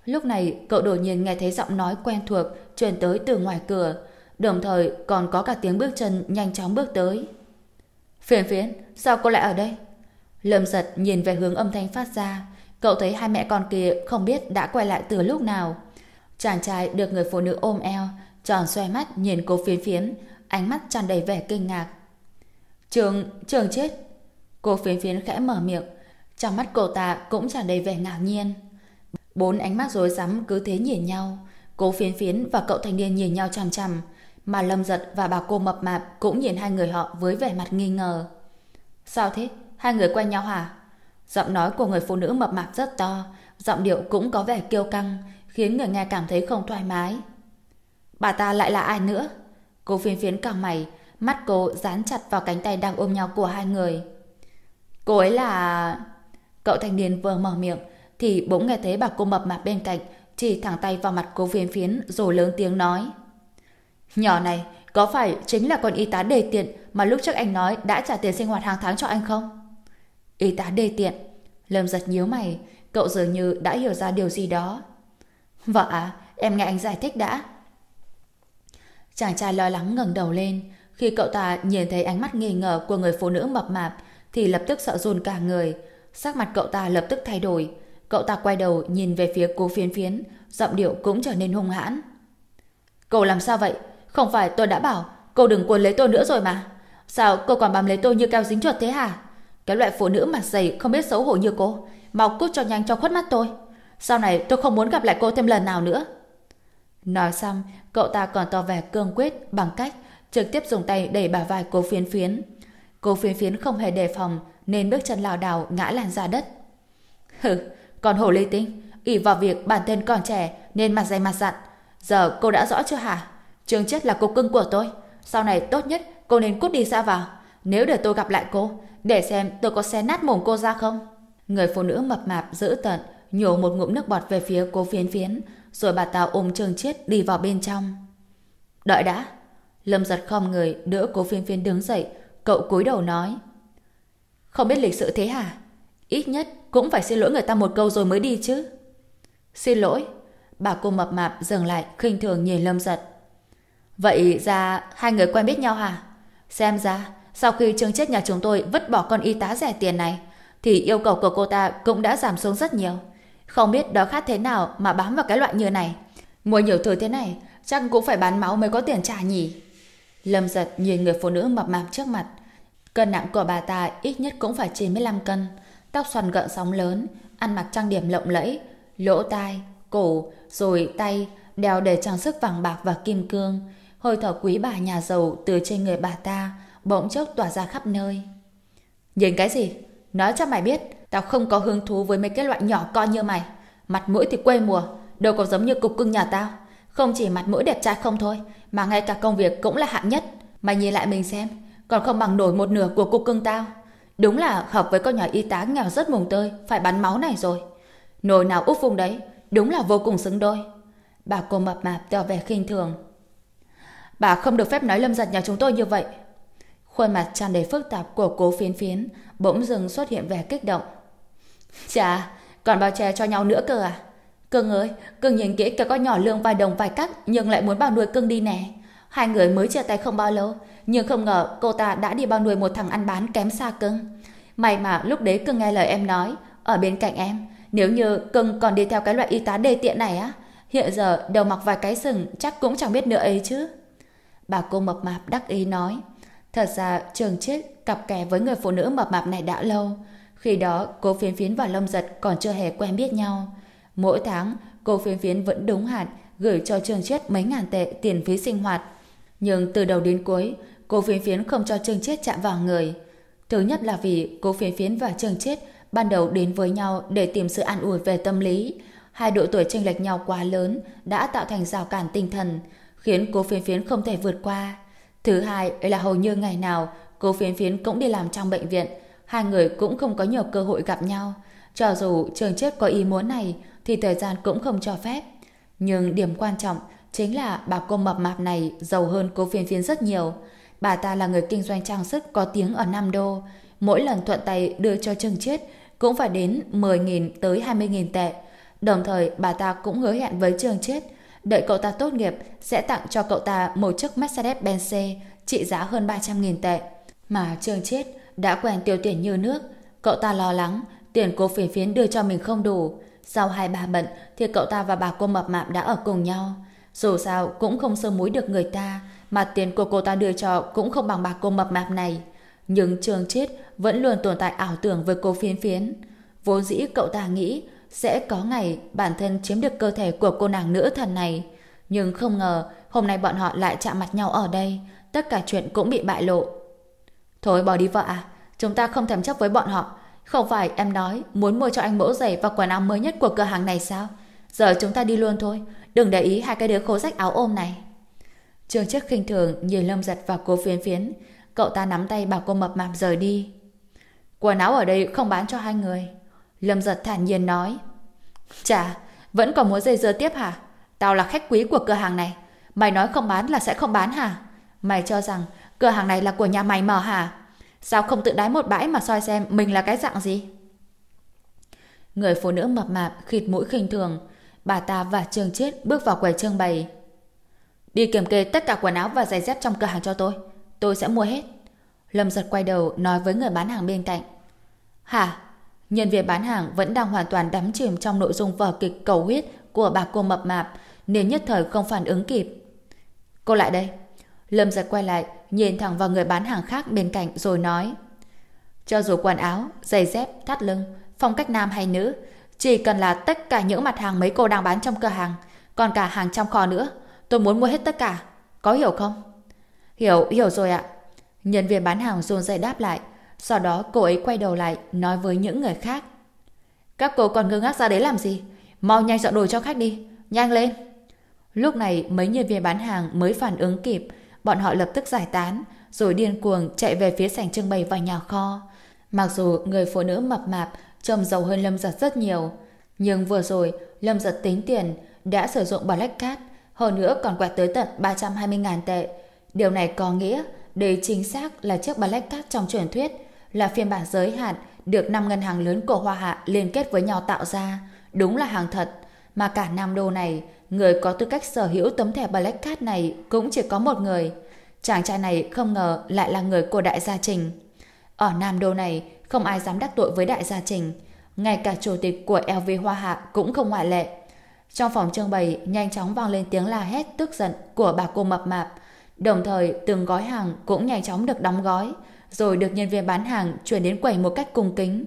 Lúc này, cậu đột nhiên nghe thấy giọng nói quen thuộc truyền tới từ ngoài cửa, đồng thời còn có cả tiếng bước chân nhanh chóng bước tới. Phiền phiến, sao cô lại ở đây? Lâm giật nhìn về hướng âm thanh phát ra, cậu thấy hai mẹ con kia không biết đã quay lại từ lúc nào. Chàng trai được người phụ nữ ôm eo, tròn xoay mắt nhìn cô phiến phiến, ánh mắt tràn đầy vẻ kinh ngạc. Trường, trường chết. Cô phiến phiến khẽ mở miệng, trong mắt cô ta cũng tràn đầy vẻ ngạc nhiên. Bốn ánh mắt rối rắm cứ thế nhìn nhau, cô phiến phiến và cậu thanh niên nhìn nhau chằm chằm, mà Lâm Giật và bà cô mập mạp cũng nhìn hai người họ với vẻ mặt nghi ngờ. Sao thế? Hai người quen nhau hả? Giọng nói của người phụ nữ mập mạp rất to, giọng điệu cũng có vẻ kiêu căng, khiến người nghe cảm thấy không thoải mái. Bà ta lại là ai nữa? Cô phiến phiến cào mày, mắt cô dán chặt vào cánh tay đang ôm nhau của hai người. Cô ấy là... Cậu thanh niên vừa mở miệng, thì bỗng nghe thấy bà cô mập mạp bên cạnh chỉ thẳng tay vào mặt cô phiến phiến rồi lớn tiếng nói. Nhỏ này, có phải chính là con y tá đề tiện mà lúc trước anh nói đã trả tiền sinh hoạt hàng tháng cho anh không? Y tá đề tiện. Lâm giật nhíu mày, cậu dường như đã hiểu ra điều gì đó. Vợ à, em nghe anh giải thích đã. Chàng trai lo lắng ngẩng đầu lên. Khi cậu ta nhìn thấy ánh mắt nghi ngờ của người phụ nữ mập mạp, thì lập tức sợ run cả người. Sắc mặt cậu ta lập tức thay đổi. Cậu ta quay đầu nhìn về phía cố phiến phiến, giọng điệu cũng trở nên hung hãn. cậu làm sao vậy? Không phải tôi đã bảo cô đừng cuốn lấy tôi nữa rồi mà. Sao cô còn bám lấy tôi như keo dính chuột thế hả? Cái loại phụ nữ mặt dày không biết xấu hổ như cô. Mau cút cho nhanh cho khuất mắt tôi. Sau này tôi không muốn gặp lại cô thêm lần nào nữa. Nói xong, cậu ta còn tỏ vẻ cương quyết bằng cách trực tiếp dùng tay đẩy bả vai cô phiến phiến. Cô phiến phiến không hề đề phòng nên bước chân lảo đảo ngã lăn ra đất. Hừ, còn hồ ly tinh, ỷ vào việc bản thân còn trẻ nên mặt dày mặt dặn. Giờ cô đã rõ chưa hả? Trương Chết là cô cưng của tôi. Sau này tốt nhất cô nên cút đi xa vào. Nếu để tôi gặp lại cô, để xem tôi có xé nát mồm cô ra không. Người phụ nữ mập mạp giữ tận, nhổ một ngụm nước bọt về phía cô phiến phiến, rồi bà ta ôm Trương Chết đi vào bên trong. Đợi đã. Lâm giật khom người đỡ cô phiến phiến đứng dậy, cậu cúi đầu nói. Không biết lịch sự thế hả? Ít nhất cũng phải xin lỗi người ta một câu rồi mới đi chứ. Xin lỗi. Bà cô mập mạp dừng lại khinh thường nhìn Lâm giật. Vậy ra hai người quen biết nhau hả? Xem ra, sau khi Trương Chết nhà chúng tôi vứt bỏ con y tá rẻ tiền này, thì yêu cầu của cô ta cũng đã giảm xuống rất nhiều. Không biết đó khác thế nào mà bám vào cái loại như này. Mua nhiều thứ thế này, chắc cũng phải bán máu mới có tiền trả nhỉ. Lâm giật nhìn người phụ nữ mập mạp trước mặt. Cân nặng của bà ta ít nhất cũng phải 95 cân. Tóc xoăn gợn sóng lớn, ăn mặc trang điểm lộng lẫy, lỗ tai, cổ, rồi tay, đeo đầy trang sức vàng bạc và kim cương hơi thở quý bà nhà giàu từ trên người bà ta bỗng chốc tỏa ra khắp nơi. Nhìn cái gì? Nói cho mày biết, tao không có hứng thú với mấy cái loại nhỏ con như mày. Mặt mũi thì quê mùa, đâu có giống như cục cưng nhà tao. Không chỉ mặt mũi đẹp trai không thôi, mà ngay cả công việc cũng là hạng nhất. Mày nhìn lại mình xem, còn không bằng nổi một nửa của cục cưng tao. Đúng là hợp với con nhỏ y tá nghèo rất mùng tơi, phải bắn máu này rồi. Nồi nào úp vùng đấy, đúng là vô cùng xứng đôi. Bà cô mập mạp tỏ vẻ khinh thường, Bà không được phép nói lâm giật nhà chúng tôi như vậy. Khuôn mặt tràn đầy phức tạp của cố phiến phiến bỗng dừng xuất hiện vẻ kích động. Chà, còn bao che cho nhau nữa cơ à? Cưng ơi, cưng nhìn kỹ cái con nhỏ lương vài đồng vài cắt nhưng lại muốn bao nuôi cưng đi nè. Hai người mới chia tay không bao lâu, nhưng không ngờ cô ta đã đi bao nuôi một thằng ăn bán kém xa cưng. May mà lúc đấy cưng nghe lời em nói, ở bên cạnh em, nếu như cưng còn đi theo cái loại y tá đê tiện này á, hiện giờ đầu mặc vài cái sừng chắc cũng chẳng biết nữa ấy chứ. Bà cô mập mạp đắc ý nói. Thật ra, trường chết cặp kè với người phụ nữ mập mạp này đã lâu. Khi đó, cô phiến phiến và Lâm Giật còn chưa hề quen biết nhau. Mỗi tháng, cô phiến phiến vẫn đúng hạn gửi cho trường chết mấy ngàn tệ tiền phí sinh hoạt. Nhưng từ đầu đến cuối, cô phiến phiến không cho trường chết chạm vào người. Thứ nhất là vì cô phiến phiến và trường chết ban đầu đến với nhau để tìm sự an ủi về tâm lý. Hai độ tuổi chênh lệch nhau quá lớn đã tạo thành rào cản tinh thần, khiến cô phiến phiến không thể vượt qua. Thứ hai là hầu như ngày nào cô phiến phiến cũng đi làm trong bệnh viện, hai người cũng không có nhiều cơ hội gặp nhau. Cho dù trường chết có ý muốn này thì thời gian cũng không cho phép. Nhưng điểm quan trọng chính là bà cô mập mạp này giàu hơn cô phiến phiến rất nhiều. Bà ta là người kinh doanh trang sức có tiếng ở Nam Đô. Mỗi lần thuận tay đưa cho Trương Chết, cũng phải đến 10.000 tới 20.000 tệ. Đồng thời bà ta cũng hứa hẹn với Trương Chết đợi cậu ta tốt nghiệp, sẽ tặng cho cậu ta một chiếc Mercedes-Benz C, trị giá hơn 300.000 tệ. Mà Trương Chết đã quen tiêu tiền như nước. Cậu ta lo lắng, tiền cô phiền phiến đưa cho mình không đủ. Sau hai ba bận thì cậu ta và bà cô mập mạp đã ở cùng nhau. Dù sao, cũng không sơ muối được người ta, mà tiền của cô ta đưa cho cũng không bằng bà cô mập mạp này. Nhưng Trương Chết vẫn luôn tồn tại ảo tưởng với cô phiến phiến. Vốn dĩ cậu ta nghĩ sẽ có ngày bản thân chiếm được cơ thể của cô nàng nữ thần này. Nhưng không ngờ hôm nay bọn họ lại chạm mặt nhau ở đây. Tất cả chuyện cũng bị bại lộ. Thôi bỏ đi vợ à, chúng ta không thèm chấp với bọn họ. Không phải em nói muốn mua cho anh mẫu giày và quần áo mới nhất của cửa hàng này sao? Giờ chúng ta đi luôn thôi. Đừng để ý hai cái đứa khố rách áo ôm này. Trường chức khinh thường nhìn lâm giật và cô phiến phiến. Cậu ta nắm tay bảo cô mập mạp rời đi. Quần áo ở đây không bán cho hai người. Lâm giật thản nhiên nói. Chà, vẫn còn muốn dây dưa tiếp hả? Tao là khách quý của cửa hàng này. Mày nói không bán là sẽ không bán hả? Mày cho rằng cửa hàng này là của nhà mày mở hả? Sao không tự đái một bãi mà soi xem mình là cái dạng gì? Người phụ nữ mập mạp khịt mũi khinh thường. Bà ta và Trương Chiết bước vào quầy trưng bày. Đi kiểm kê tất cả quần áo và giày dép trong cửa hàng cho tôi. Tôi sẽ mua hết. Lâm giật quay đầu nói với người bán hàng bên cạnh. Hả? Nhân viên bán hàng vẫn đang hoàn toàn đắm chìm trong nội dung vở kịch cầu huyết của bà cô mập mạp nên nhất thời không phản ứng kịp. Cô lại đây. Lâm giật quay lại nhìn thẳng vào người bán hàng khác bên cạnh rồi nói cho dù quần áo, giày dép, thắt lưng, phong cách nam hay nữ chỉ cần là tất cả những mặt hàng mấy cô đang bán trong cửa hàng còn cả hàng trong kho nữa tôi muốn mua hết tất cả. Có hiểu không? Hiểu, hiểu rồi ạ. Nhân viên bán hàng run rẩy đáp lại sau đó cô ấy quay đầu lại, nói với những người khác. Các cô còn ngơ ngác ra đấy làm gì? Mau nhanh dọn đồ cho khách đi. Nhanh lên. Lúc này, mấy nhân viên bán hàng mới phản ứng kịp. Bọn họ lập tức giải tán, rồi điên cuồng chạy về phía sảnh trưng bày và nhà kho. Mặc dù người phụ nữ mập mạp trông giàu hơn Lâm Giật rất nhiều, nhưng vừa rồi, Lâm Giật tính tiền, đã sử dụng Black Card hơn nữa còn quẹt tới tận 320.000 tệ. Điều này có nghĩa đây chính xác là chiếc Black Card trong truyền thuyết là phiên bản giới hạn được năm ngân hàng lớn của Hoa Hạ liên kết với nhau tạo ra. Đúng là hàng thật. Mà cả Nam Đô này, người có tư cách sở hữu tấm thẻ Black Card này cũng chỉ có một người. Chàng trai này không ngờ lại là người của Đại Gia Trình. Ở Nam Đô này, không ai dám đắc tội với Đại Gia Trình. Ngay cả chủ tịch của LV Hoa Hạ cũng không ngoại lệ. Trong phòng trưng bày, nhanh chóng vang lên tiếng la hét tức giận của bà cô mập mạp. Đồng thời, từng gói hàng cũng nhanh chóng được đóng gói rồi được nhân viên bán hàng chuyển đến quầy một cách cung kính.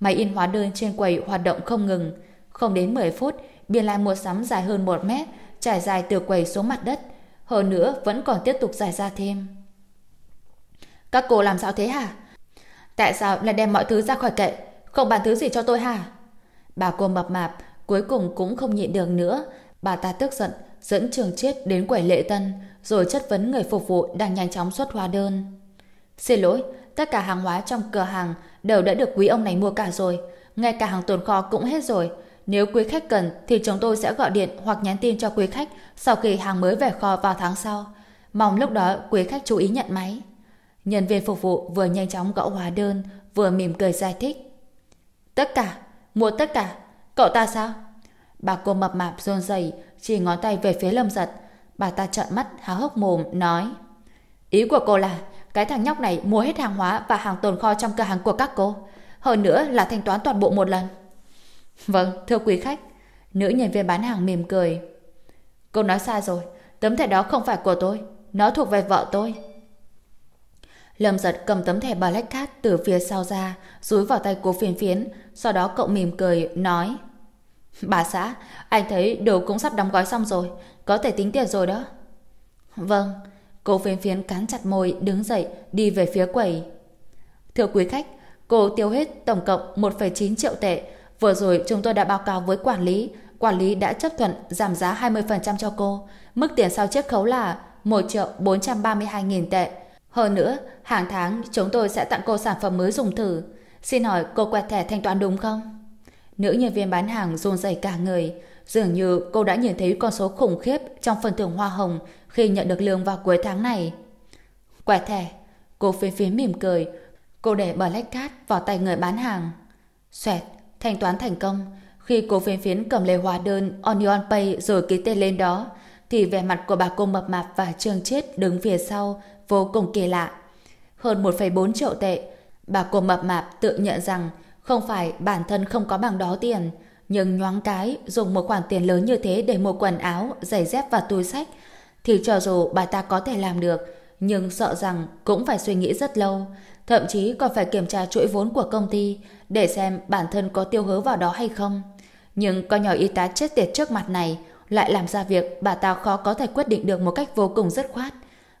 Máy in hóa đơn trên quầy hoạt động không ngừng. Không đến 10 phút, biên lai mua sắm dài hơn 1 mét, trải dài từ quầy xuống mặt đất. Hơn nữa, vẫn còn tiếp tục dài ra thêm. Các cô làm sao thế hả? Tại sao lại đem mọi thứ ra khỏi kệ? Không bán thứ gì cho tôi hả? Bà cô mập mạp cuối cùng cũng không nhịn được nữa. Bà ta tức giận, dẫn trường chết đến quầy lệ tân, rồi chất vấn người phục vụ đang nhanh chóng xuất hóa đơn. Xin lỗi, tất cả hàng hóa trong cửa hàng đều đã được quý ông này mua cả rồi. Ngay cả hàng tồn kho cũng hết rồi. Nếu quý khách cần thì chúng tôi sẽ gọi điện hoặc nhắn tin cho quý khách sau khi hàng mới về kho vào tháng sau. Mong lúc đó quý khách chú ý nhận máy. Nhân viên phục vụ vừa nhanh chóng gõ hóa đơn vừa mỉm cười giải thích. Tất cả, mua tất cả. Cậu ta sao? Bà cô mập mạp rôn rầy chỉ ngón tay về phía lâm giật. Bà ta trợn mắt há hốc mồm nói Ý của cô là cái thằng nhóc này mua hết hàng hóa và hàng tồn kho trong cửa hàng của các cô. Hơn nữa là thanh toán toàn bộ một lần. Vâng, thưa quý khách. Nữ nhân viên bán hàng mỉm cười. Cô nói sai rồi. Tấm thẻ đó không phải của tôi. Nó thuộc về vợ tôi. Lâm giật cầm tấm thẻ Black Card từ phía sau ra, rúi vào tay cô phiền phiến. Sau đó cậu mỉm cười, nói. Bà xã, anh thấy đồ cũng sắp đóng gói xong rồi. Có thể tính tiền rồi đó. Vâng, Cô phiến phiến cắn chặt môi, đứng dậy, đi về phía quầy. Thưa quý khách, cô tiêu hết tổng cộng 1,9 triệu tệ. Vừa rồi chúng tôi đã báo cáo với quản lý. Quản lý đã chấp thuận giảm giá 20% cho cô. Mức tiền sau chiết khấu là 1 triệu 432 nghìn tệ. Hơn nữa, hàng tháng chúng tôi sẽ tặng cô sản phẩm mới dùng thử. Xin hỏi cô quẹt thẻ thanh toán đúng không? Nữ nhân viên bán hàng run rẩy cả người. Dường như cô đã nhìn thấy con số khủng khiếp trong phần thưởng hoa hồng khi nhận được lương vào cuối tháng này. quả thẻ, cô phía phía mỉm cười, cô để bờ lách cát vào tay người bán hàng. Xoẹt, thanh toán thành công. Khi cô phiến phiến cầm lấy hóa đơn Onion Pay rồi ký tên lên đó, thì vẻ mặt của bà cô mập mạp và Trương Chết đứng phía sau vô cùng kỳ lạ. Hơn 1,4 triệu tệ, bà cô mập mạp tự nhận rằng không phải bản thân không có bằng đó tiền, nhưng nhoáng cái dùng một khoản tiền lớn như thế để mua quần áo, giày dép và túi sách, thì cho dù bà ta có thể làm được, nhưng sợ rằng cũng phải suy nghĩ rất lâu, thậm chí còn phải kiểm tra chuỗi vốn của công ty để xem bản thân có tiêu hứa vào đó hay không. Nhưng con nhỏ y tá chết tiệt trước mặt này lại làm ra việc bà ta khó có thể quyết định được một cách vô cùng dứt khoát.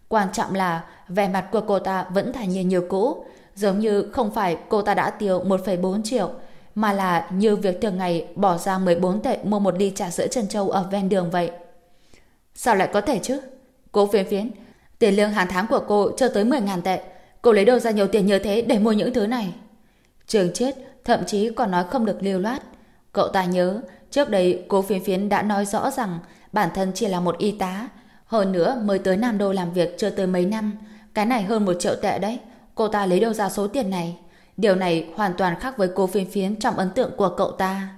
Quan trọng là vẻ mặt của cô ta vẫn thản nhiên như cũ, giống như không phải cô ta đã tiêu 1,4 triệu, mà là như việc thường ngày bỏ ra 14 tệ mua một ly trà sữa chân châu ở ven đường vậy. Sao lại có thể chứ? Cô phiến phiến, tiền lương hàng tháng của cô chưa tới 10.000 tệ. Cô lấy đâu ra nhiều tiền như thế để mua những thứ này? Trường chết, thậm chí còn nói không được lưu loát. Cậu ta nhớ, trước đây cô phiến phiến đã nói rõ rằng bản thân chỉ là một y tá. Hơn nữa mới tới Nam Đô làm việc chưa tới mấy năm. Cái này hơn một triệu tệ đấy. Cô ta lấy đâu ra số tiền này? Điều này hoàn toàn khác với cô phiến phiến trong ấn tượng của cậu ta.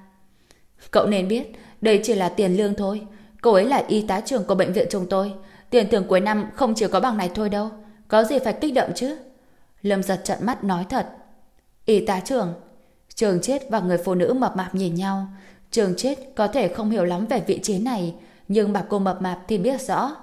Cậu nên biết, đây chỉ là tiền lương thôi. Cô ấy là y tá trưởng của bệnh viện chúng tôi. Tiền thưởng cuối năm không chỉ có bằng này thôi đâu. Có gì phải kích động chứ? Lâm giật trận mắt nói thật. Y tá trưởng. Trường chết và người phụ nữ mập mạp nhìn nhau. Trường chết có thể không hiểu lắm về vị trí này, nhưng bà cô mập mạp thì biết rõ.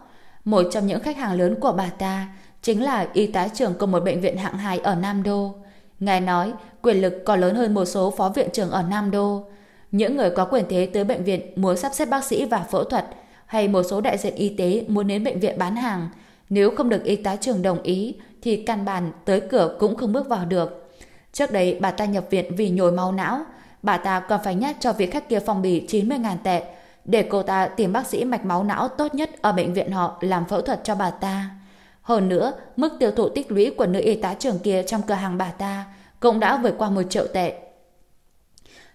Một trong những khách hàng lớn của bà ta chính là y tá trưởng của một bệnh viện hạng hai ở Nam Đô. Ngài nói, quyền lực còn lớn hơn một số phó viện trưởng ở Nam Đô. Những người có quyền thế tới bệnh viện muốn sắp xếp bác sĩ và phẫu thuật, hay một số đại diện y tế muốn đến bệnh viện bán hàng, nếu không được y tá trưởng đồng ý, thì căn bản tới cửa cũng không bước vào được. Trước đây bà ta nhập viện vì nhồi máu não, bà ta còn phải nhắc cho vị khách kia phong bì 90.000 tệ, để cô ta tìm bác sĩ mạch máu não tốt nhất ở bệnh viện họ làm phẫu thuật cho bà ta. Hơn nữa, mức tiêu thụ tích lũy của nữ y tá trưởng kia trong cửa hàng bà ta cũng đã vượt qua một triệu tệ.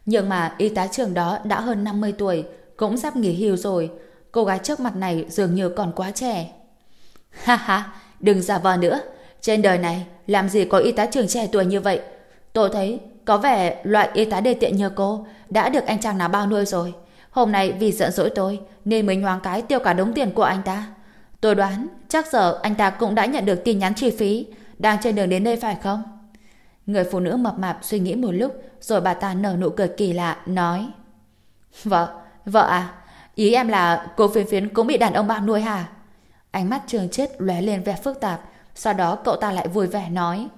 Nhưng mà y tá trưởng đó đã hơn 50 tuổi, cũng sắp nghỉ hưu rồi. Cô gái trước mặt này dường như còn quá trẻ. Ha ha, đừng giả vờ nữa. Trên đời này, làm gì có y tá trưởng trẻ tuổi như vậy? Tôi thấy, có vẻ loại y tá đề tiện như cô đã được anh chàng nào bao nuôi rồi. Hôm nay vì giận dỗi tôi, nên mới nhoáng cái tiêu cả đống tiền của anh ta. Tôi đoán chắc giờ anh ta cũng đã nhận được tin nhắn chi phí, đang trên đường đến đây phải không? Người phụ nữ mập mạp suy nghĩ một lúc, rồi bà ta nở nụ cười kỳ lạ, nói Vợ, vợ à, ý em là cô phiến phiến cũng bị đàn ông bao nuôi hả? Ánh mắt trường chết lóe lên vẻ phức tạp, sau đó cậu ta lại vui vẻ nói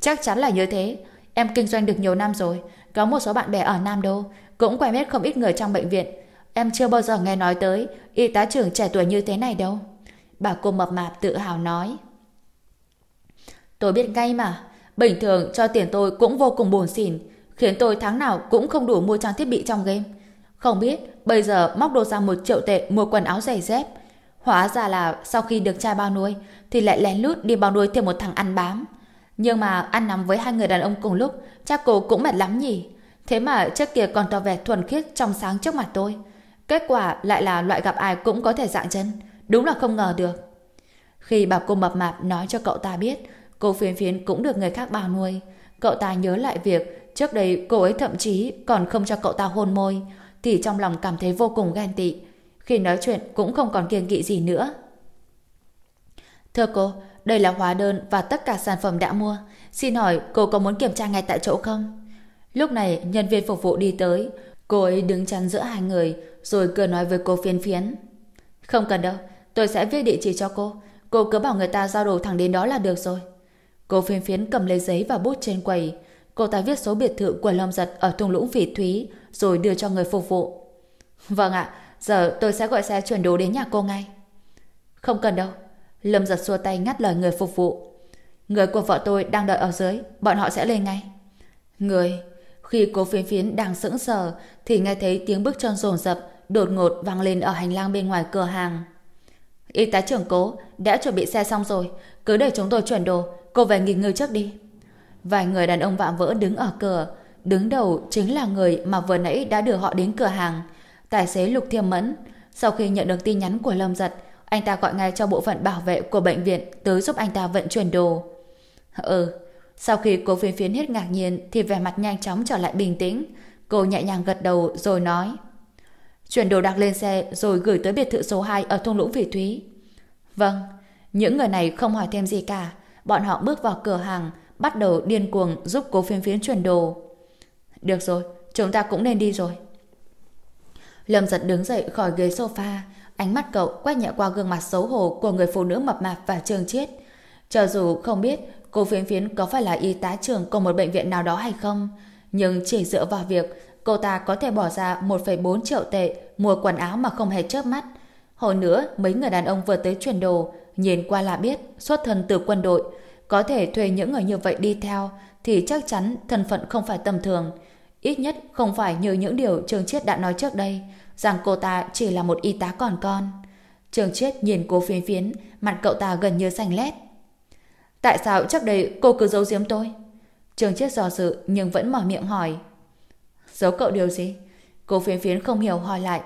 Chắc chắn là như thế, em kinh doanh được nhiều năm rồi, có một số bạn bè ở Nam Đô, cũng quen biết không ít người trong bệnh viện, Em chưa bao giờ nghe nói tới y tá trưởng trẻ tuổi như thế này đâu. Bà cô mập mạp tự hào nói. Tôi biết ngay mà, bình thường cho tiền tôi cũng vô cùng buồn xỉn, khiến tôi tháng nào cũng không đủ mua trang thiết bị trong game. Không biết, bây giờ móc đồ ra một triệu tệ mua quần áo giày dép. Hóa ra là sau khi được trai bao nuôi, thì lại lén lút đi bao nuôi thêm một thằng ăn bám. Nhưng mà ăn nằm với hai người đàn ông cùng lúc, chắc cô cũng mệt lắm nhỉ. Thế mà trước kia còn tỏ vẻ thuần khiết trong sáng trước mặt tôi. Kết quả lại là loại gặp ai cũng có thể dạng chân. Đúng là không ngờ được. Khi bà cô mập mạp nói cho cậu ta biết cô phiến phiến cũng được người khác bao nuôi, cậu ta nhớ lại việc trước đây cô ấy thậm chí còn không cho cậu ta hôn môi, thì trong lòng cảm thấy vô cùng ghen tị. Khi nói chuyện cũng không còn kiêng kỵ gì nữa. Thưa cô, đây là hóa đơn và tất cả sản phẩm đã mua. Xin hỏi cô có muốn kiểm tra ngay tại chỗ không? Lúc này nhân viên phục vụ đi tới, cô ấy đứng chắn giữa hai người, rồi cười nói với cô phiến phiến. Không cần đâu, tôi sẽ viết địa chỉ cho cô. Cô cứ bảo người ta giao đồ thẳng đến đó là được rồi. Cô phiên phiến cầm lấy giấy và bút trên quầy. Cô ta viết số biệt thự của Lâm Giật ở thung lũng Phỉ Thúy, rồi đưa cho người phục vụ. Vâng ạ, giờ tôi sẽ gọi xe chuyển đồ đến nhà cô ngay. Không cần đâu. Lâm Giật xua tay ngắt lời người phục vụ. Người của vợ tôi đang đợi ở dưới, bọn họ sẽ lên ngay. Người... Khi cô phiến phiến đang sững sờ thì nghe thấy tiếng bước chân rồn rập đột ngột vang lên ở hành lang bên ngoài cửa hàng. Y tá trưởng cố đã chuẩn bị xe xong rồi, cứ để chúng tôi chuyển đồ, cô về nghỉ ngơi trước đi. Vài người đàn ông vạm vỡ đứng ở cửa, đứng đầu chính là người mà vừa nãy đã đưa họ đến cửa hàng. Tài xế Lục Thiêm Mẫn, sau khi nhận được tin nhắn của Lâm Giật, anh ta gọi ngay cho bộ phận bảo vệ của bệnh viện tới giúp anh ta vận chuyển đồ. Ừ, Sau khi cô phiến phiến hết ngạc nhiên thì vẻ mặt nhanh chóng trở lại bình tĩnh. Cô nhẹ nhàng gật đầu rồi nói Chuyển đồ đạc lên xe rồi gửi tới biệt thự số 2 ở thung lũng Vị Thúy. Vâng, những người này không hỏi thêm gì cả. Bọn họ bước vào cửa hàng, bắt đầu điên cuồng giúp cô phiến phiến chuyển đồ. Được rồi, chúng ta cũng nên đi rồi. Lâm giật đứng dậy khỏi ghế sofa, ánh mắt cậu quét nhẹ qua gương mặt xấu hổ của người phụ nữ mập mạp và trường chiết. Cho dù không biết cô phiến phiến có phải là y tá trưởng của một bệnh viện nào đó hay không, nhưng chỉ dựa vào việc cô ta có thể bỏ ra 1,4 triệu tệ mua quần áo mà không hề chớp mắt. Hồi nữa, mấy người đàn ông vừa tới chuyển đồ, nhìn qua là biết xuất thân từ quân đội, có thể thuê những người như vậy đi theo thì chắc chắn thân phận không phải tầm thường. Ít nhất không phải như những điều Trường Chiết đã nói trước đây, rằng cô ta chỉ là một y tá còn con. Trường Chiết nhìn cô phiến phiến, mặt cậu ta gần như xanh lét. Tại sao trước đây cô cứ giấu giếm tôi? Trường Chiết do dự nhưng vẫn mở miệng hỏi. Giấu cậu điều gì? Cô phiến phiến không hiểu hỏi lại.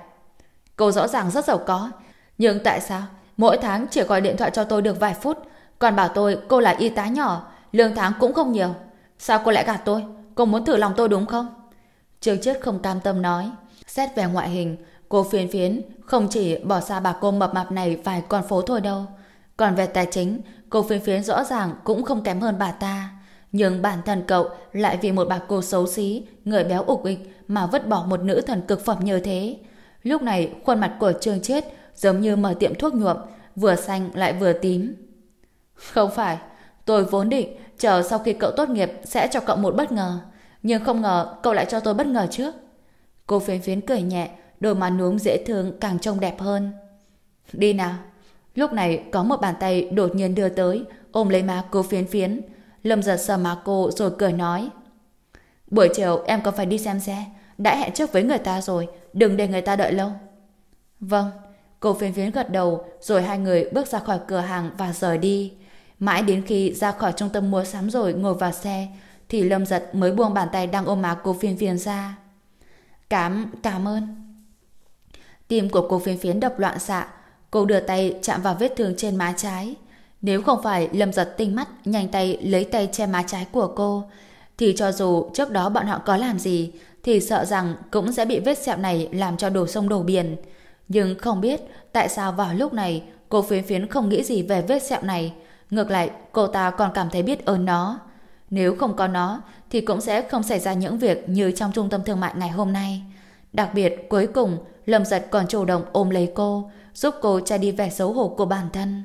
Cô rõ ràng rất giàu có, nhưng tại sao mỗi tháng chỉ gọi điện thoại cho tôi được vài phút, còn bảo tôi cô là y tá nhỏ, lương tháng cũng không nhiều. Sao cô lại gạt tôi? Cô muốn thử lòng tôi đúng không? Trương Chết không cam tâm nói. Xét về ngoại hình, cô phiến phiến không chỉ bỏ xa bà cô mập mạp này vài con phố thôi đâu. Còn về tài chính, cô phiến phiến rõ ràng cũng không kém hơn bà ta. Nhưng bản thân cậu lại vì một bà cô xấu xí, người béo ục ịch mà vứt bỏ một nữ thần cực phẩm như thế. Lúc này, khuôn mặt của Trương Chết giống như mở tiệm thuốc nhuộm, vừa xanh lại vừa tím. Không phải, tôi vốn định chờ sau khi cậu tốt nghiệp sẽ cho cậu một bất ngờ. Nhưng không ngờ cậu lại cho tôi bất ngờ trước. Cô phiến phiến cười nhẹ, đôi má núm dễ thương càng trông đẹp hơn. Đi nào. Lúc này có một bàn tay đột nhiên đưa tới, ôm lấy má cô phiến phiến. Lâm giật sờ má cô rồi cười nói. Buổi chiều em còn phải đi xem xe. Đã hẹn trước với người ta rồi, đừng để người ta đợi lâu. Vâng, cô phiến phiến gật đầu rồi hai người bước ra khỏi cửa hàng và rời đi. Mãi đến khi ra khỏi trung tâm mua sắm rồi ngồi vào xe, thì Lâm Giật mới buông bàn tay đang ôm má cô phiên phiên ra. Cảm, cảm ơn. Tim của cô phiên phiến đập loạn xạ, cô đưa tay chạm vào vết thương trên má trái. Nếu không phải Lâm Giật tinh mắt, nhanh tay lấy tay che má trái của cô, thì cho dù trước đó bọn họ có làm gì, thì sợ rằng cũng sẽ bị vết sẹo này làm cho đổ sông đổ biển. Nhưng không biết tại sao vào lúc này cô phiến phiến không nghĩ gì về vết sẹo này. Ngược lại, cô ta còn cảm thấy biết ơn nó. Nếu không có nó, thì cũng sẽ không xảy ra những việc như trong trung tâm thương mại ngày hôm nay. Đặc biệt, cuối cùng, Lâm Giật còn chủ động ôm lấy cô, giúp cô che đi vẻ xấu hổ của bản thân.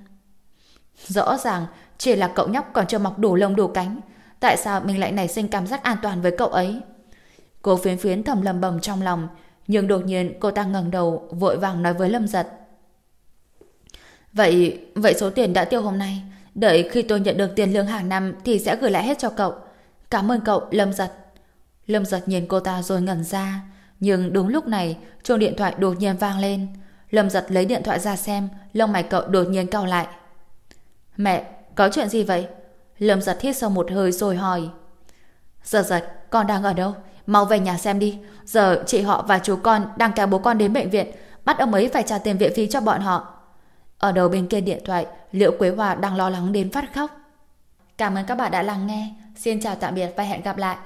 Rõ ràng, chỉ là cậu nhóc còn chưa mọc đủ lông đủ cánh. Tại sao mình lại nảy sinh cảm giác an toàn với cậu ấy? Cô phiến phiến thầm lầm bầm trong lòng, nhưng đột nhiên cô ta ngẩng đầu, vội vàng nói với Lâm Giật. Vậy, vậy số tiền đã tiêu hôm nay, Đợi khi tôi nhận được tiền lương hàng năm thì sẽ gửi lại hết cho cậu. Cảm ơn cậu, Lâm Giật. Lâm Giật nhìn cô ta rồi ngẩn ra. Nhưng đúng lúc này, chuông điện thoại đột nhiên vang lên. Lâm Giật lấy điện thoại ra xem, lông mày cậu đột nhiên cau lại. Mẹ, có chuyện gì vậy? Lâm Giật hít sâu một hơi rồi hỏi. Giật giật, con đang ở đâu? Mau về nhà xem đi. Giờ chị họ và chú con đang kéo bố con đến bệnh viện, bắt ông ấy phải trả tiền viện phí cho bọn họ. Ở đầu bên kia điện thoại, Liễu Quế Hòa đang lo lắng đến phát khóc. Cảm ơn các bạn đã lắng nghe. Xin chào tạm biệt và hẹn gặp lại.